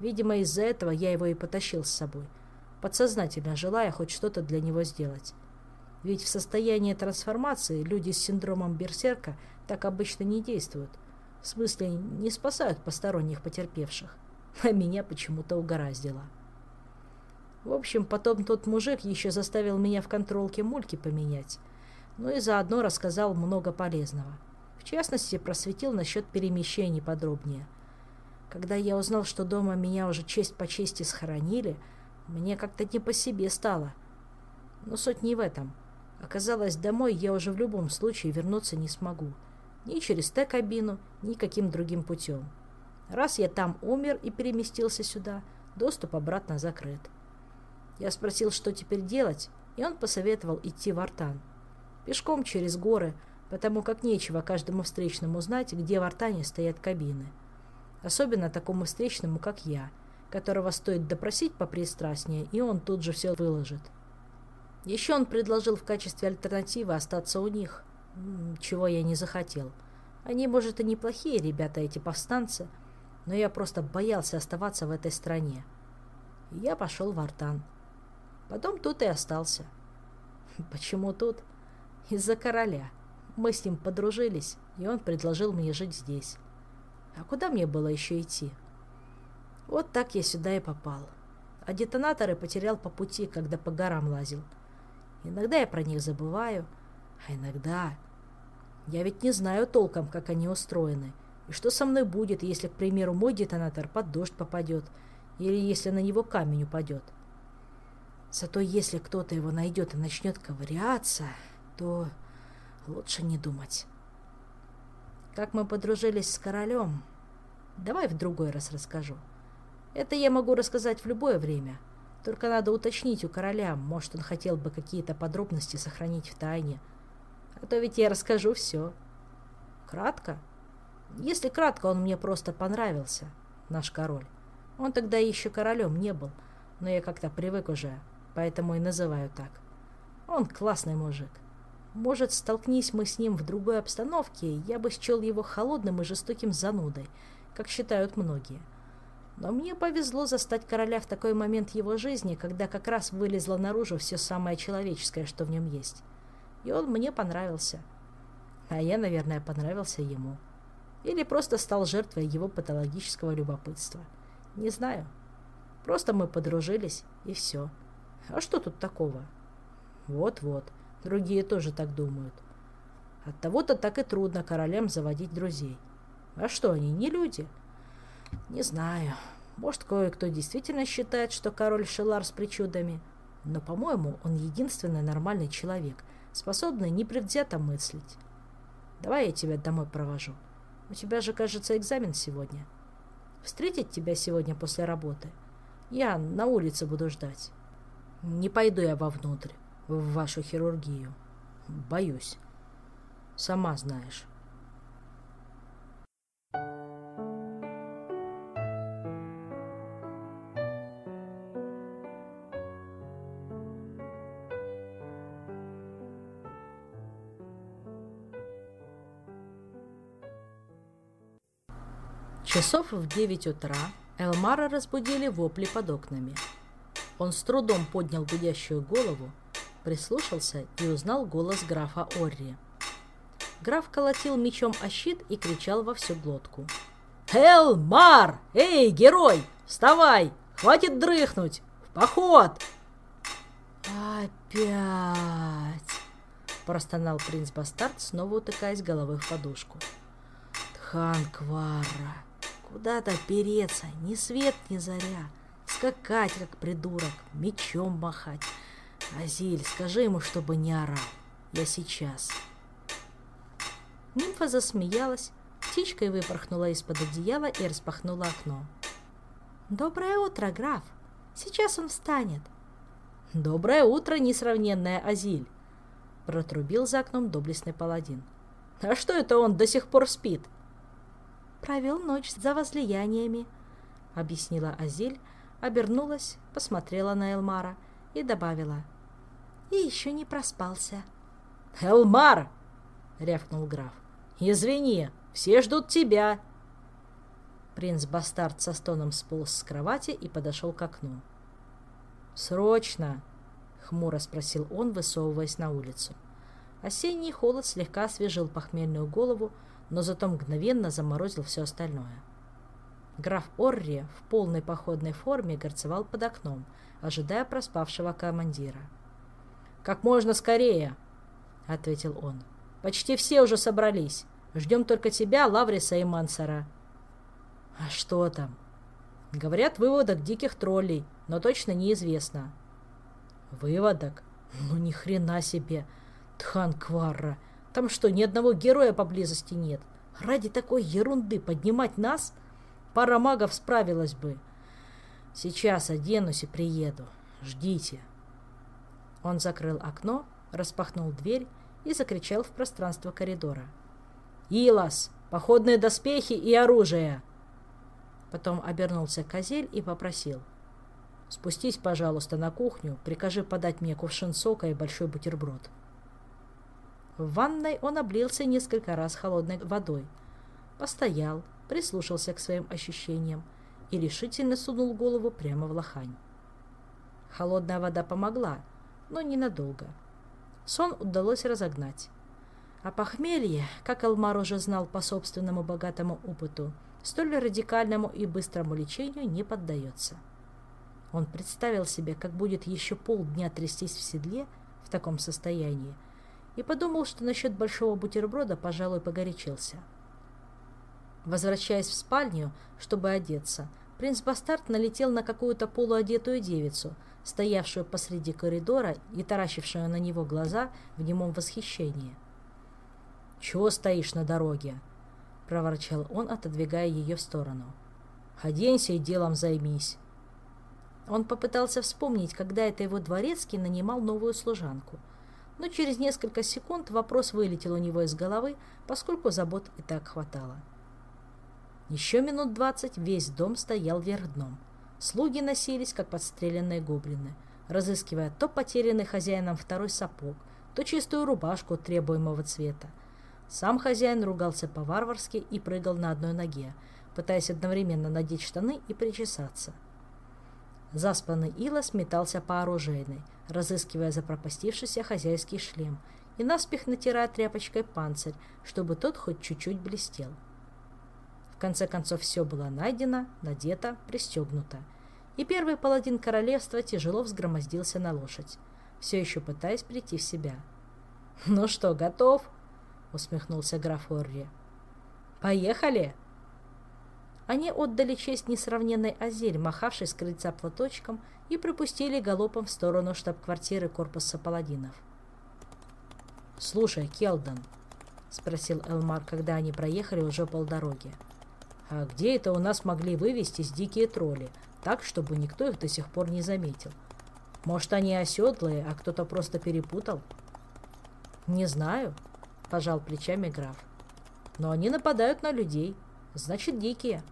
S1: Видимо, из-за этого я его и потащил с собой, подсознательно желая хоть что-то для него сделать. Ведь в состоянии трансформации люди с синдромом берсерка так обычно не действуют. В смысле, не спасают посторонних потерпевших. А меня почему-то угораздило. В общем, потом тот мужик еще заставил меня в контролке мульки поменять. Ну и заодно рассказал много полезного. В частности, просветил насчет перемещений подробнее. Когда я узнал, что дома меня уже честь по чести схоронили, мне как-то не по себе стало. Но суть не в этом. Оказалось, домой я уже в любом случае вернуться не смогу. Ни через Т-кабину, ни каким другим путем. Раз я там умер и переместился сюда, доступ обратно закрыт. Я спросил, что теперь делать, и он посоветовал идти в Артан. Пешком через горы, потому как нечего каждому встречному знать, где в Артане стоят кабины. Особенно такому встречному, как я, которого стоит допросить попристрастнее, и он тут же все выложит. Еще он предложил в качестве альтернативы остаться у них, чего я не захотел. Они, может, и неплохие ребята, эти повстанцы, но я просто боялся оставаться в этой стране. Я пошел в Артан. Потом тут и остался. Почему тут? Из-за короля. Мы с ним подружились, и он предложил мне жить здесь. А куда мне было еще идти? Вот так я сюда и попал. А детонаторы потерял по пути, когда по горам лазил. Иногда я про них забываю, а иногда... Я ведь не знаю толком, как они устроены. И что со мной будет, если, к примеру, мой детонатор под дождь попадет, или если на него камень упадет. Зато если кто-то его найдет и начнет ковыряться, то лучше не думать. Как мы подружились с королем, давай в другой раз расскажу. Это я могу рассказать в любое время. Только надо уточнить у короля, может, он хотел бы какие-то подробности сохранить в тайне. А то ведь я расскажу все. Кратко? Если кратко, он мне просто понравился, наш король. Он тогда еще королем не был, но я как-то привык уже поэтому и называю так. Он классный мужик. Может, столкнись мы с ним в другой обстановке, я бы счел его холодным и жестоким занудой, как считают многие. Но мне повезло застать короля в такой момент его жизни, когда как раз вылезло наружу все самое человеческое, что в нем есть. И он мне понравился. А я, наверное, понравился ему. Или просто стал жертвой его патологического любопытства. Не знаю. Просто мы подружились, и все. А что тут такого? Вот-вот, другие тоже так думают. От того-то так и трудно королям заводить друзей. А что, они не люди? Не знаю. Может, кое-кто действительно считает, что король Шелар с причудами. Но, по-моему, он единственный нормальный человек, способный непредвзято мыслить. Давай я тебя домой провожу. У тебя же, кажется, экзамен сегодня. Встретить тебя сегодня после работы? Я на улице буду ждать. Не пойду я вовнутрь, в вашу хирургию. Боюсь. Сама знаешь. Часов в девять утра Элмара разбудили вопли под окнами – он с трудом поднял гудящую голову, прислушался и узнал голос графа Орри. Граф колотил мечом о щит и кричал во всю глотку. «Элмар! Эй, герой! Вставай! Хватит дрыхнуть! В поход!» «Опять!» – простонал принц Бастард, снова утыкаясь головой в подушку. «Тхан Кварра! Куда-то переться, ни свет, ни заря!» скакать, как придурок, мечом махать. Азиль, скажи ему, чтобы не орал. Я сейчас. Нимфа засмеялась, птичкой выпорхнула из-под одеяла и распахнула окно. «Доброе утро, граф! Сейчас он встанет. Доброе утро, несравненная Азиль, протрубил за окном доблестный паладин. А что это он до сих пор спит?
S2: Провел ночь за возлияниями, объяснила Азиль, обернулась, посмотрела на Элмара и добавила. И еще не проспался.
S1: Элмар! рявкнул граф. Извини, все ждут тебя. Принц-бастард со стоном сполз с кровати и подошел к окну. «Срочно!» — хмуро спросил он, высовываясь на улицу. Осенний холод слегка освежил похмельную голову, но зато мгновенно заморозил все остальное. Граф Орри в полной походной форме горцевал под окном, ожидая проспавшего командира. «Как можно скорее!» — ответил он. «Почти все уже собрались. Ждем только тебя, Лавриса и Мансара». А что там? Говорят, выводок диких троллей, но точно неизвестно. Выводок? Ну ни хрена себе. Тхан Кварра. Там что, ни одного героя поблизости нет? Ради такой ерунды поднимать нас? Пара магов справилась бы. Сейчас оденусь и приеду. Ждите. Он закрыл окно, распахнул дверь и закричал в пространство коридора. «Илас! Походные доспехи и оружие!» Потом обернулся Козель и попросил. «Спустись, пожалуйста, на кухню, прикажи подать мне кувшин сока и большой бутерброд». В ванной он облился несколько раз холодной водой, постоял, прислушался к своим ощущениям и решительно сунул голову прямо в лохань. Холодная вода помогла, но ненадолго. Сон удалось разогнать. А похмелье, как Алмар уже знал по собственному богатому опыту, столь радикальному и быстрому лечению не поддается. Он представил себе, как будет еще полдня трястись в седле в таком состоянии, и подумал, что насчет большого бутерброда, пожалуй, погорячился. Возвращаясь в спальню, чтобы одеться, принц Бастард налетел на какую-то полуодетую девицу, стоявшую посреди коридора и таращившую на него глаза в немом восхищении. «Чего стоишь на дороге?» — проворчал он, отодвигая ее в сторону. «Оденься и делом займись». Он попытался вспомнить, когда это его дворецкий нанимал новую служанку. Но через несколько секунд вопрос вылетел у него из головы, поскольку забот и так хватало. Еще минут двадцать весь дом стоял вверх дном. Слуги носились, как подстреленные гоблины, разыскивая то потерянный хозяином второй сапог, то чистую рубашку требуемого цвета, сам хозяин ругался по-варварски и прыгал на одной ноге, пытаясь одновременно надеть штаны и причесаться. Заспанный Ила сметался по оружейной, разыскивая запропастившийся хозяйский шлем и наспех натирая тряпочкой панцирь, чтобы тот хоть чуть-чуть блестел. В конце концов все было найдено, надето, пристегнуто, и первый паладин королевства тяжело взгромоздился на лошадь, все еще пытаясь прийти в себя. «Ну что, готов?» — усмехнулся граф Орри. «Поехали!» Они отдали честь несравненной Азель, махавшей с крыльца платочком, и пропустили галопом в сторону штаб-квартиры корпуса паладинов. «Слушай, Келдон», — спросил Элмар, когда они проехали уже полдороги, «а где это у нас могли вывестись дикие тролли, так, чтобы никто их до сих пор не заметил? Может, они оседлые, а кто-то просто перепутал?» «Не знаю», — пожал плечами граф. «Но они нападают на людей. Значит, дикие».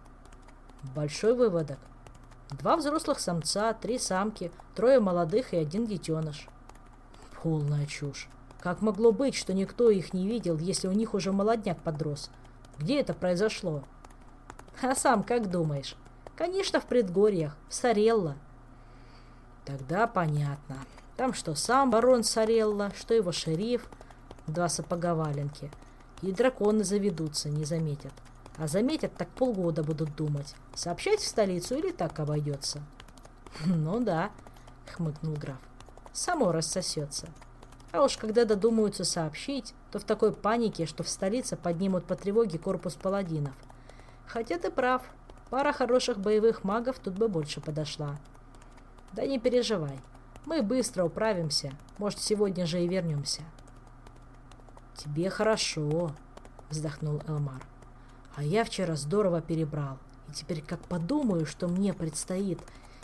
S1: Большой выводок. Два взрослых самца, три самки, трое молодых и один детеныш. Полная чушь. Как могло быть, что никто их не видел, если у них уже молодняк подрос? Где это произошло? А сам как думаешь? Конечно, в предгорьях, в Сарелло. Тогда понятно. Там что сам барон Сарелла, что его шериф, два сапога валенки. И драконы заведутся, не заметят. А заметят, так полгода будут думать, сообщать в столицу или так обойдется. Ну да, хмыкнул граф. Само рассосется. А уж когда додумаются сообщить, то в такой панике, что в столице поднимут по тревоге корпус паладинов. Хотя ты прав, пара хороших боевых магов тут бы больше подошла. Да не переживай, мы быстро управимся, может, сегодня же и вернемся. «Тебе хорошо», — вздохнул Элмар. «А я вчера здорово перебрал, и теперь как подумаю, что мне предстоит,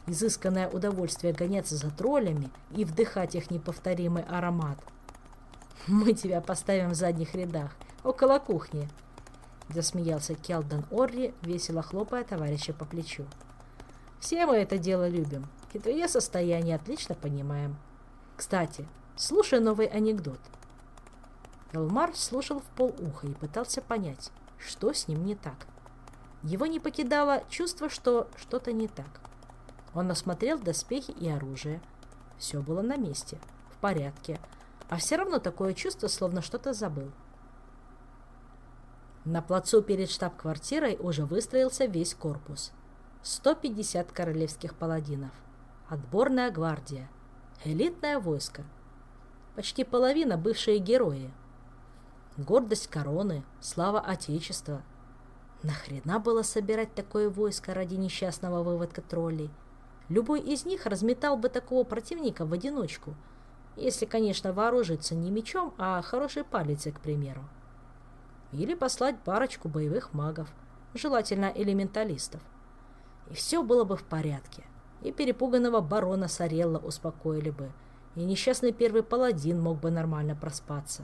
S1: Изысканное удовольствие гоняться за троллями и вдыхать их неповторимый аромат. «Мы тебя поставим в задних рядах, около кухни», — засмеялся Келден Орри, весело хлопая товарища по плечу. «Все мы это дело любим, и твое состояние отлично понимаем. Кстати, слушай новый анекдот». Элмар слушал в полуха и пытался понять, что с ним не так. Его не покидало чувство, что что-то не так. Он осмотрел доспехи и оружие. Все было на месте, в порядке, а все равно такое чувство, словно что-то забыл. На плацу перед штаб-квартирой уже выстроился весь корпус. 150 королевских паладинов. Отборная гвардия. Элитное войско. Почти половина бывшие герои. Гордость короны, слава Отечества. Нахрена было собирать такое войско ради несчастного выводка троллей? Любой из них разметал бы такого противника в одиночку, если, конечно, вооружиться не мечом, а хорошей палицей, к примеру или послать парочку боевых магов, желательно элементалистов. И все было бы в порядке. И перепуганного барона Сарелла успокоили бы, и несчастный первый паладин мог бы нормально проспаться.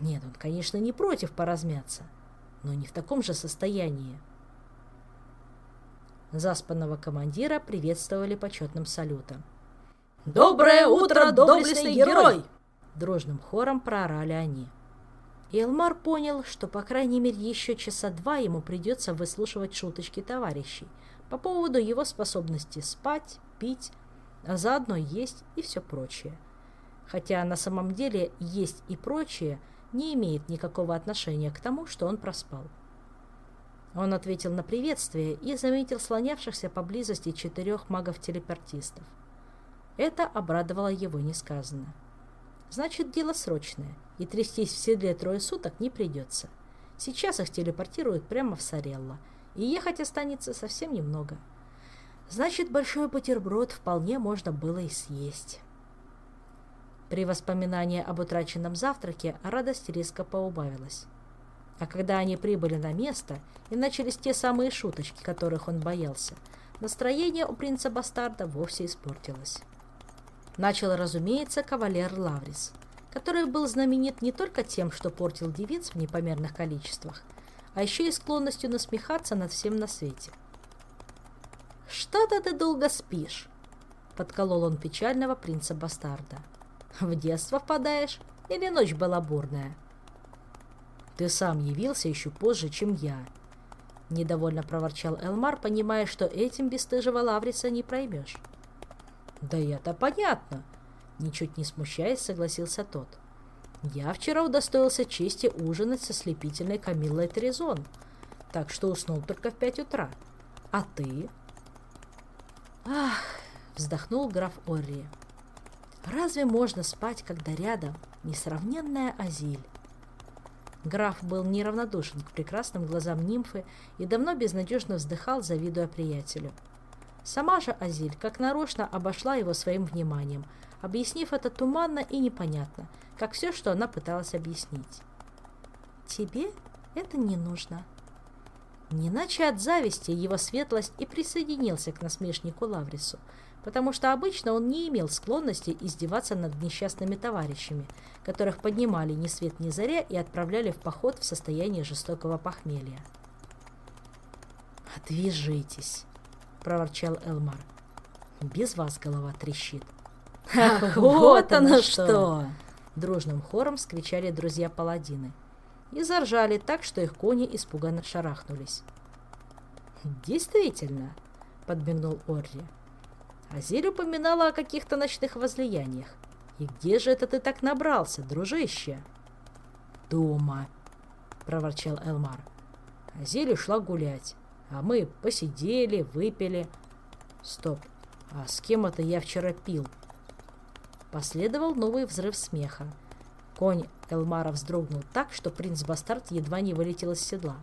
S1: Нет, он, конечно, не против поразмяться, но не в таком же состоянии. Заспанного командира приветствовали почетным салютом.
S2: «Доброе утро, доблестный герой!»
S1: Дружным хором проорали они. Элмар понял, что по крайней мере еще часа два ему придется выслушивать шуточки товарищей по поводу его способности спать, пить, а заодно есть и все прочее. Хотя на самом деле есть и прочее не имеет никакого отношения к тому, что он проспал. Он ответил на приветствие и заметил слонявшихся поблизости четырех магов-телепортистов. Это обрадовало его несказанно. Значит, дело срочное — и трястись в седле трое суток не придется. Сейчас их телепортируют прямо в Сарелло, и ехать останется совсем немного. Значит, большой бутерброд вполне можно было и съесть. При воспоминании об утраченном завтраке радость резко поубавилась. А когда они прибыли на место и начались те самые шуточки, которых он боялся, настроение у принца-бастарда вовсе испортилось. Начал, разумеется, кавалер Лаврис – который был знаменит не только тем, что портил девиц в непомерных количествах, а еще и склонностью насмехаться над всем на свете. «Что-то ты долго спишь», — подколол он печального принца-бастарда. «В детство впадаешь или ночь была бурная?» «Ты сам явился еще позже, чем я», — недовольно проворчал Элмар, понимая, что этим бесстыжего Лавриса не проймешь. «Да это понятно», — Ничуть не смущаясь, согласился тот. Я вчера удостоился чести ужинать со слепительной Камиллой Терезон, так что уснул только в пять утра. А ты? Ах, вздохнул граф Орри. Разве можно спать, когда рядом несравненная Азиль? Граф был неравнодушен к прекрасным глазам нимфы и давно безнадежно вздыхал, завидуя приятелю. Сама же Азиль, как нарочно, обошла его своим вниманием, объяснив это туманно и непонятно, как все, что она пыталась объяснить. «Тебе это не нужно». Не от зависти его светлость и присоединился к насмешнику Лаврису, потому что обычно он не имел склонности издеваться над несчастными товарищами, которых поднимали ни свет ни заря и отправляли в поход в состоянии жестокого похмелья. «Отвяжитесь!» — проворчал Элмар. «Без вас голова трещит».
S2: Ах, вот оно что!
S1: Дружным хором скричали друзья-паладины. И заржали так, что их кони испуганно шарахнулись. «Действительно», — подмигнул Орри. Азель упоминала о каких-то ночных возлияниях. «И где же это ты так набрался, дружище?» «Дома», — проворчал Элмар. Азель ушла гулять, а мы посидели, выпили. Стоп, а с кем это я вчера пил? Последовал новый взрыв смеха. Конь Элмара вздрогнул так, что принц-бастард едва не вылетел из седла.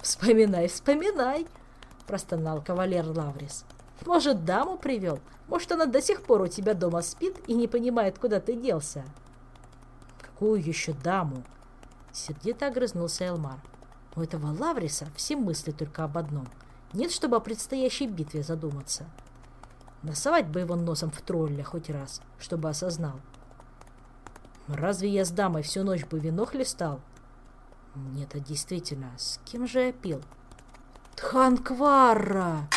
S1: «Вспоминай, вспоминай!» – простонал кавалер Лаврис. «Может, даму привел? Может, она до сих пор у тебя дома спит и не понимает, куда ты делся?» «Какую еще даму?» – сердито огрызнулся Элмар. «У этого Лавриса все мысли только об одном. Нет, чтобы о предстоящей битве задуматься. Насовать бы его носом в тролля хоть раз, чтобы осознал. Разве я с дамой всю ночь бы вино хлестал? Нет, а действительно, с кем же я пил? Тханквара!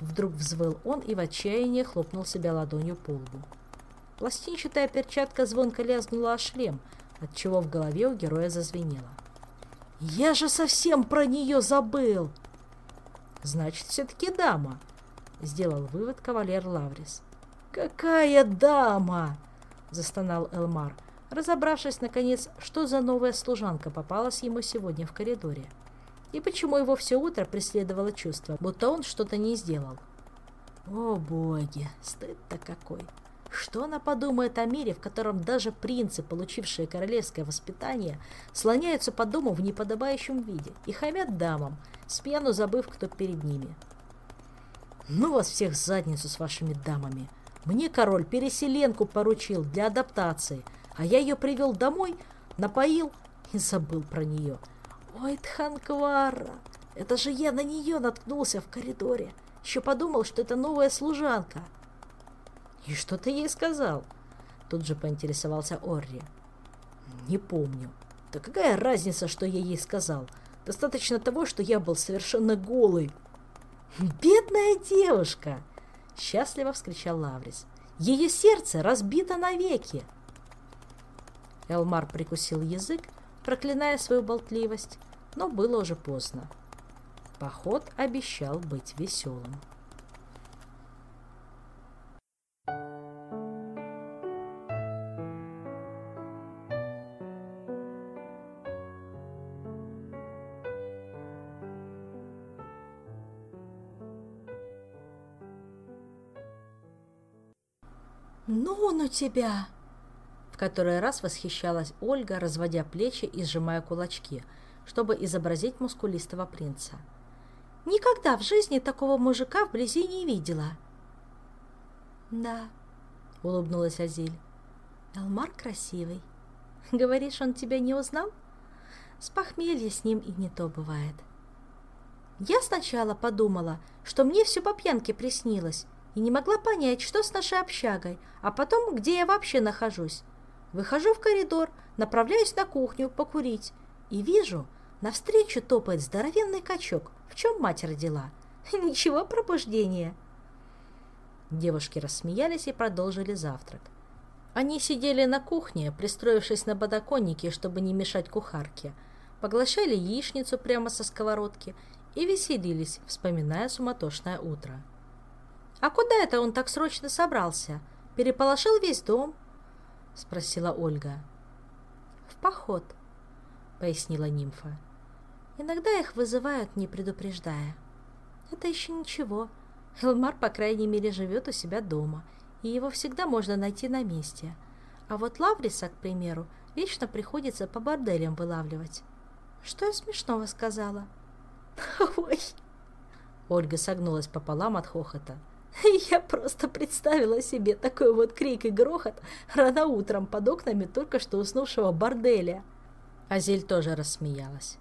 S1: Вдруг взвыл он и в отчаянии хлопнул себя ладонью по лбу. Пластинчатая перчатка звонко лязгнула о шлем, отчего в голове у героя зазвенело. «Я же совсем про нее забыл!» «Значит, все-таки дама», — сделал вывод кавалер Лаврис. «Какая дама!» — застонал Элмар, разобравшись, наконец, что за новая служанка попалась ему сегодня в коридоре. И почему его все утро преследовало чувство, будто он что-то не сделал. О, боги, стыд-то какой! Что она подумает о мире, в котором даже принцы, получившие королевское воспитание, слоняются по дому в неподобающем виде и хамят дамам, спьяну забыв, кто перед ними? Ну вас всех задницу с вашими дамами! Мне король переселенку поручил для адаптации, а я ее привел домой, напоил и забыл про нее. Ой, Тханквара, это же я на нее наткнулся в коридоре. Еще подумал, что это новая служанка. И что ты ей сказал? Тут же поинтересовался Орри. Не помню. Да какая разница, что я ей сказал? Достаточно того, что я был совершенно голый. Бедная девушка! Счастливо вскричал Лаврис. Ее сердце разбито навеки. Элмар прикусил язык, проклиная свою болтливость, но было уже поздно. Поход обещал быть веселым.
S2: «Ну, ну тебя!»
S1: В который раз восхищалась Ольга, разводя плечи и сжимая кулачки, чтобы изобразить мускулистого принца.
S2: «Никогда в жизни такого мужика вблизи не видела!» «Да», — улыбнулась Азиль. «Элмар красивый. Говоришь, он тебя не узнал? С похмелья с ним и не то бывает». Я сначала подумала, что мне все по пьянке приснилось, и не могла понять, что с нашей общагой, а потом, где я вообще нахожусь. Выхожу в коридор, направляюсь на кухню покурить и вижу, навстречу топает здоровенный качок, в чем мать родила. Ничего пробуждения.
S1: Девушки рассмеялись и продолжили завтрак. Они сидели на кухне, пристроившись на подоконнике, чтобы не мешать кухарке, поглощали яичницу прямо со сковородки и веселились, вспоминая суматошное утро.
S2: «А куда это он так срочно собрался? Переполошил весь дом?» — спросила Ольга. «В поход», — пояснила нимфа. «Иногда их вызывают, не предупреждая. Это еще ничего. Элмар, по крайней мере, живет у себя дома, и его всегда можно найти на месте. А вот Лавриса, к примеру, вечно приходится по борделям вылавливать. Что я смешного сказала?» «Ой!» Ольга согнулась пополам от хохота. Я просто представила себе такой вот крик и грохот рано утром под окнами только что уснувшего борделя.
S1: Азель тоже рассмеялась.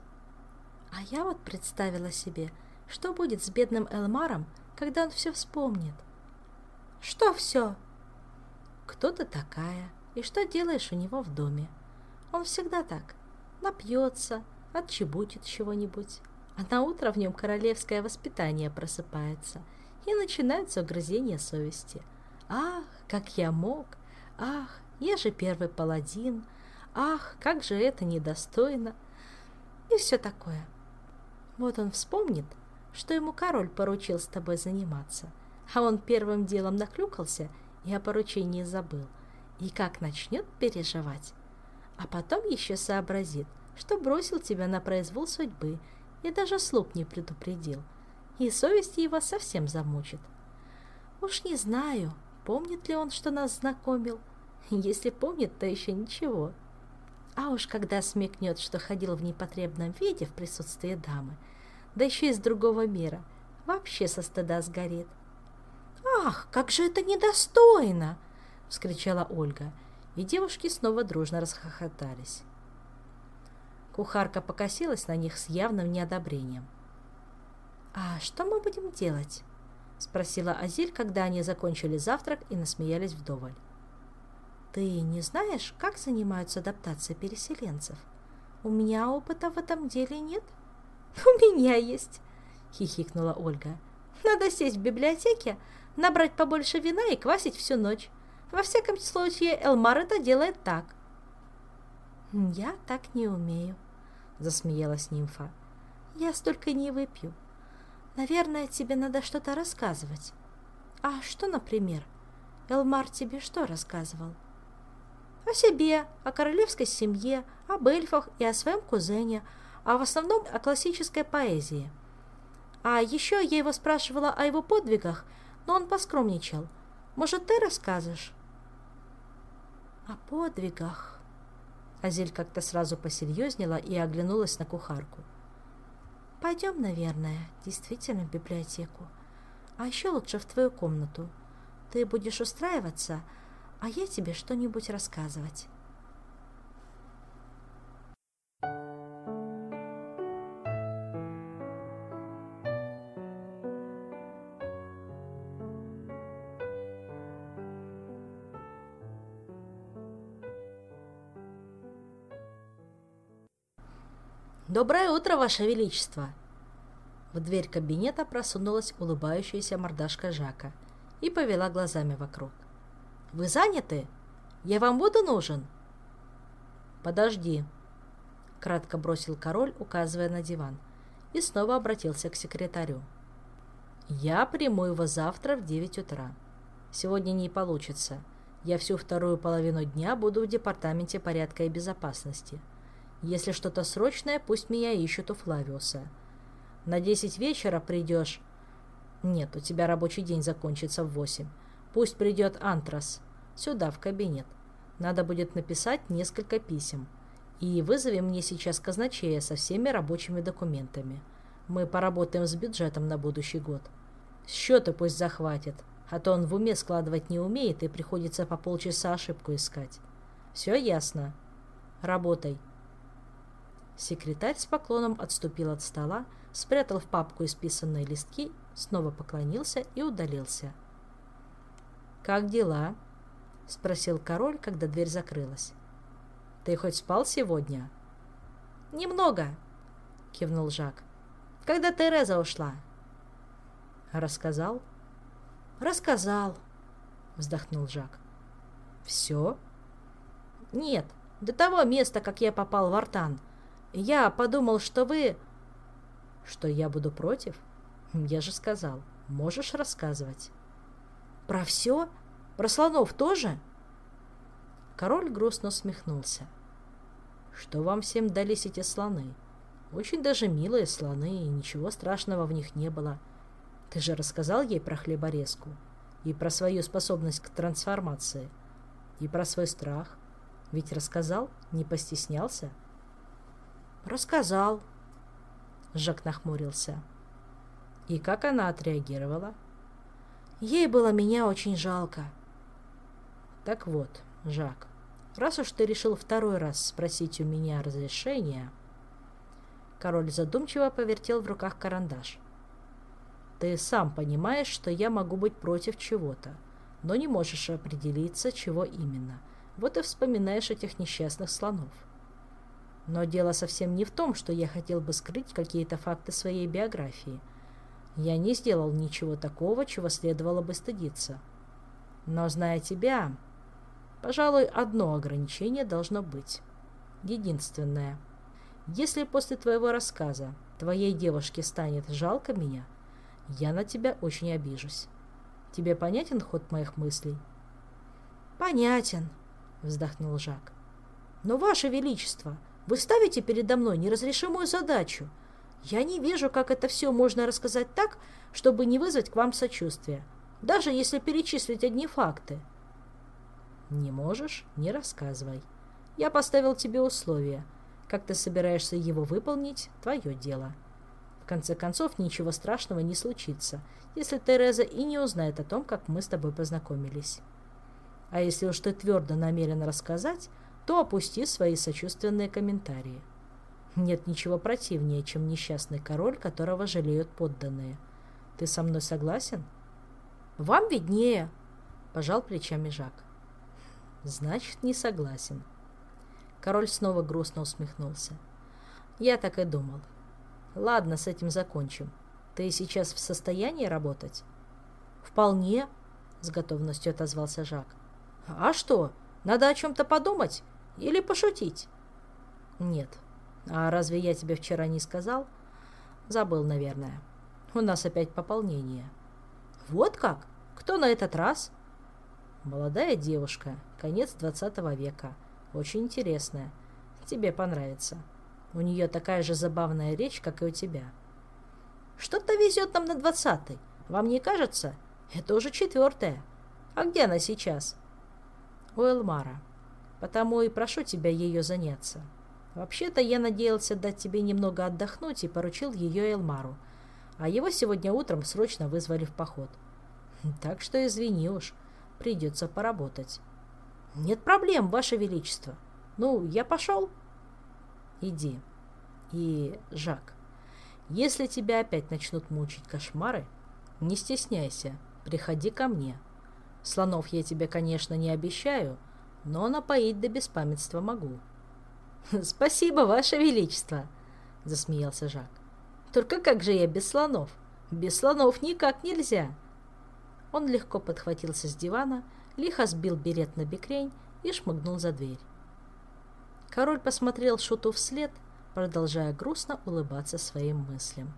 S2: А я вот представила себе, что будет с бедным Элмаром, когда он все вспомнит. Что все? Кто ты такая и что делаешь у него в доме? Он всегда так. Напьется, отчебутит чего-нибудь. А на утро в нем королевское воспитание просыпается – и начинаются угрызения совести. Ах, как я мог! Ах, я же первый паладин! Ах, как же это недостойно! И все такое. Вот он вспомнит, что ему король поручил с тобой заниматься, а он первым делом наклюкался и о поручении забыл. И как начнет переживать, а потом еще сообразит, что бросил тебя на произвол судьбы и даже слуг не предупредил – и совесть его совсем замучит. Уж не знаю, помнит ли он, что нас знакомил. Если помнит, то еще ничего. А уж когда смекнет, что ходил в непотребном виде в присутствии дамы, да еще из другого мира, вообще со стыда сгорит. «Ах, как же это недостойно!» — вскричала Ольга, и девушки снова дружно расхохотались. Кухарка покосилась на них с явным неодобрением — «А что мы будем делать?»
S1: — спросила Азиль, когда они закончили завтрак и насмеялись вдоволь.
S2: «Ты не знаешь, как занимаются адаптацией переселенцев? У меня опыта в этом деле нет».
S1: «У меня есть», — хихикнула Ольга. «Надо сесть в библиотеке, набрать побольше вина и квасить всю ночь. Во всяком случае, Элмар это делает так».
S2: «Я так не умею», — засмеялась нимфа. «Я столько не выпью. Наверное, тебе надо что-то рассказывать. А что, например? Элмар тебе что рассказывал?»
S1: «О себе, о королевской семье, об эльфах и о своем кузене, а в основном о классической поэзии. А еще я его спрашивала о его подвигах, но он поскромничал. Может, ты расскажешь?»
S2: «О подвигах?»
S1: Азель как-то сразу посерьезнела и оглянулась на кухарку.
S2: «Пойдем, наверное, действительно в библиотеку. А еще лучше в твою комнату. Ты будешь устраиваться, а я тебе что-нибудь рассказывать».
S1: «Доброе утро, Ваше Величество!» В дверь кабинета просунулась улыбающаяся мордашка Жака и повела глазами вокруг. «Вы заняты? Я вам буду нужен?» «Подожди», — кратко бросил король, указывая на диван, и снова обратился к секретарю. «Я приму его завтра в девять утра. Сегодня не получится. Я всю вторую половину дня буду в департаменте порядка и безопасности». Если что-то срочное, пусть меня ищут у Флавиуса. На десять вечера придешь... Нет, у тебя рабочий день закончится в восемь. Пусть придет Антрас. Сюда, в кабинет. Надо будет написать несколько писем. И вызови мне сейчас казначея со всеми рабочими документами. Мы поработаем с бюджетом на будущий год. Счеты пусть захватит, а то он в уме складывать не умеет и приходится по полчаса ошибку искать. Все ясно. Работай. Секретарь с поклоном отступил от стола, спрятал в папку исписанные листки, снова поклонился и удалился. «Как дела?» — спросил король, когда дверь закрылась. «Ты хоть спал сегодня?» «Немного», — кивнул Жак. «Когда Тереза ушла?» «Рассказал?»
S2: «Рассказал», — вздохнул Жак.
S1: «Все?»
S2: «Нет, до того места, как я попал в Артан. Я подумал, что вы...
S1: Что я буду против? Я же сказал, можешь рассказывать.
S2: Про все? Про слонов тоже?
S1: Король грустно усмехнулся. Что вам всем дались эти слоны? Очень даже милые слоны, и ничего страшного в них не было. Ты же рассказал ей про хлеборезку, и про свою способность к трансформации, и про свой страх. Ведь рассказал, не постеснялся.
S2: — «Рассказал».
S1: Жак нахмурился. «И как она отреагировала?»
S2: «Ей было меня очень жалко».
S1: «Так вот, Жак, раз уж ты решил второй раз спросить у меня разрешения...» Король задумчиво повертел в руках карандаш. «Ты сам понимаешь, что я могу быть против чего-то, но не можешь определиться, чего именно. Вот и вспоминаешь этих несчастных слонов. Но дело совсем не в том, что я хотел бы скрыть какие-то факты своей биографии. Я не сделал ничего такого, чего следовало бы стыдиться. Но, зная тебя, пожалуй, одно ограничение должно быть. Единственное. Если после твоего рассказа твоей девушке станет жалко меня, я на тебя очень обижусь. Тебе понятен ход моих мыслей?
S2: Понятен, вздохнул Жак. Но, Ваше Величество, — вы ставите передо мной неразрешимую задачу. Я не вижу, как это все можно рассказать так, чтобы не вызвать к вам сочувствия, даже если перечислить одни факты.
S1: Не можешь — не рассказывай. Я поставил тебе условия. Как ты собираешься его выполнить — твое дело. В конце концов, ничего страшного не случится, если Тереза и не узнает о том, как мы с тобой познакомились. А если уж ты твердо намерен рассказать, то опусти свои сочувственные комментарии. Нет ничего противнее, чем несчастный король, которого жалеют подданные. Ты со мной согласен? Вам виднее, пожал плечами Жак. Значит, не согласен. Король снова грустно усмехнулся. Я так и думал. Ладно, с этим закончим. Ты сейчас в состоянии работать? Вполне, с готовностью отозвался Жак. А что? Надо о чем-то подумать или пошутить? Нет. А разве я тебе вчера не сказал? Забыл, наверное. У нас опять пополнение. Вот как? Кто на этот раз? Молодая девушка, конец двадцатого века. Очень интересная. Тебе понравится. У нее такая же забавная речь, как и у тебя. Что-то везет нам на двадцатый. Вам не кажется? Это уже четвертая. А где она сейчас? У Элмара. Потому и прошу тебя ее заняться. Вообще-то я надеялся дать тебе немного отдохнуть и поручил ее Элмару. А его сегодня утром срочно вызвали в поход. Так что извини уж, придется поработать. Нет проблем, Ваше Величество. Ну, я пошел. Иди. И, Жак, если тебя опять начнут мучить кошмары, не стесняйся, приходи ко мне. Слонов я тебе, конечно, не обещаю, но напоить до беспамятства могу. Спасибо, Ваше Величество, засмеялся Жак. Только как же я без слонов? Без слонов никак нельзя. Он легко подхватился с дивана, лихо сбил берет на бекрень и шмыгнул за дверь. Король посмотрел Шуту вслед, продолжая грустно улыбаться своим мыслям.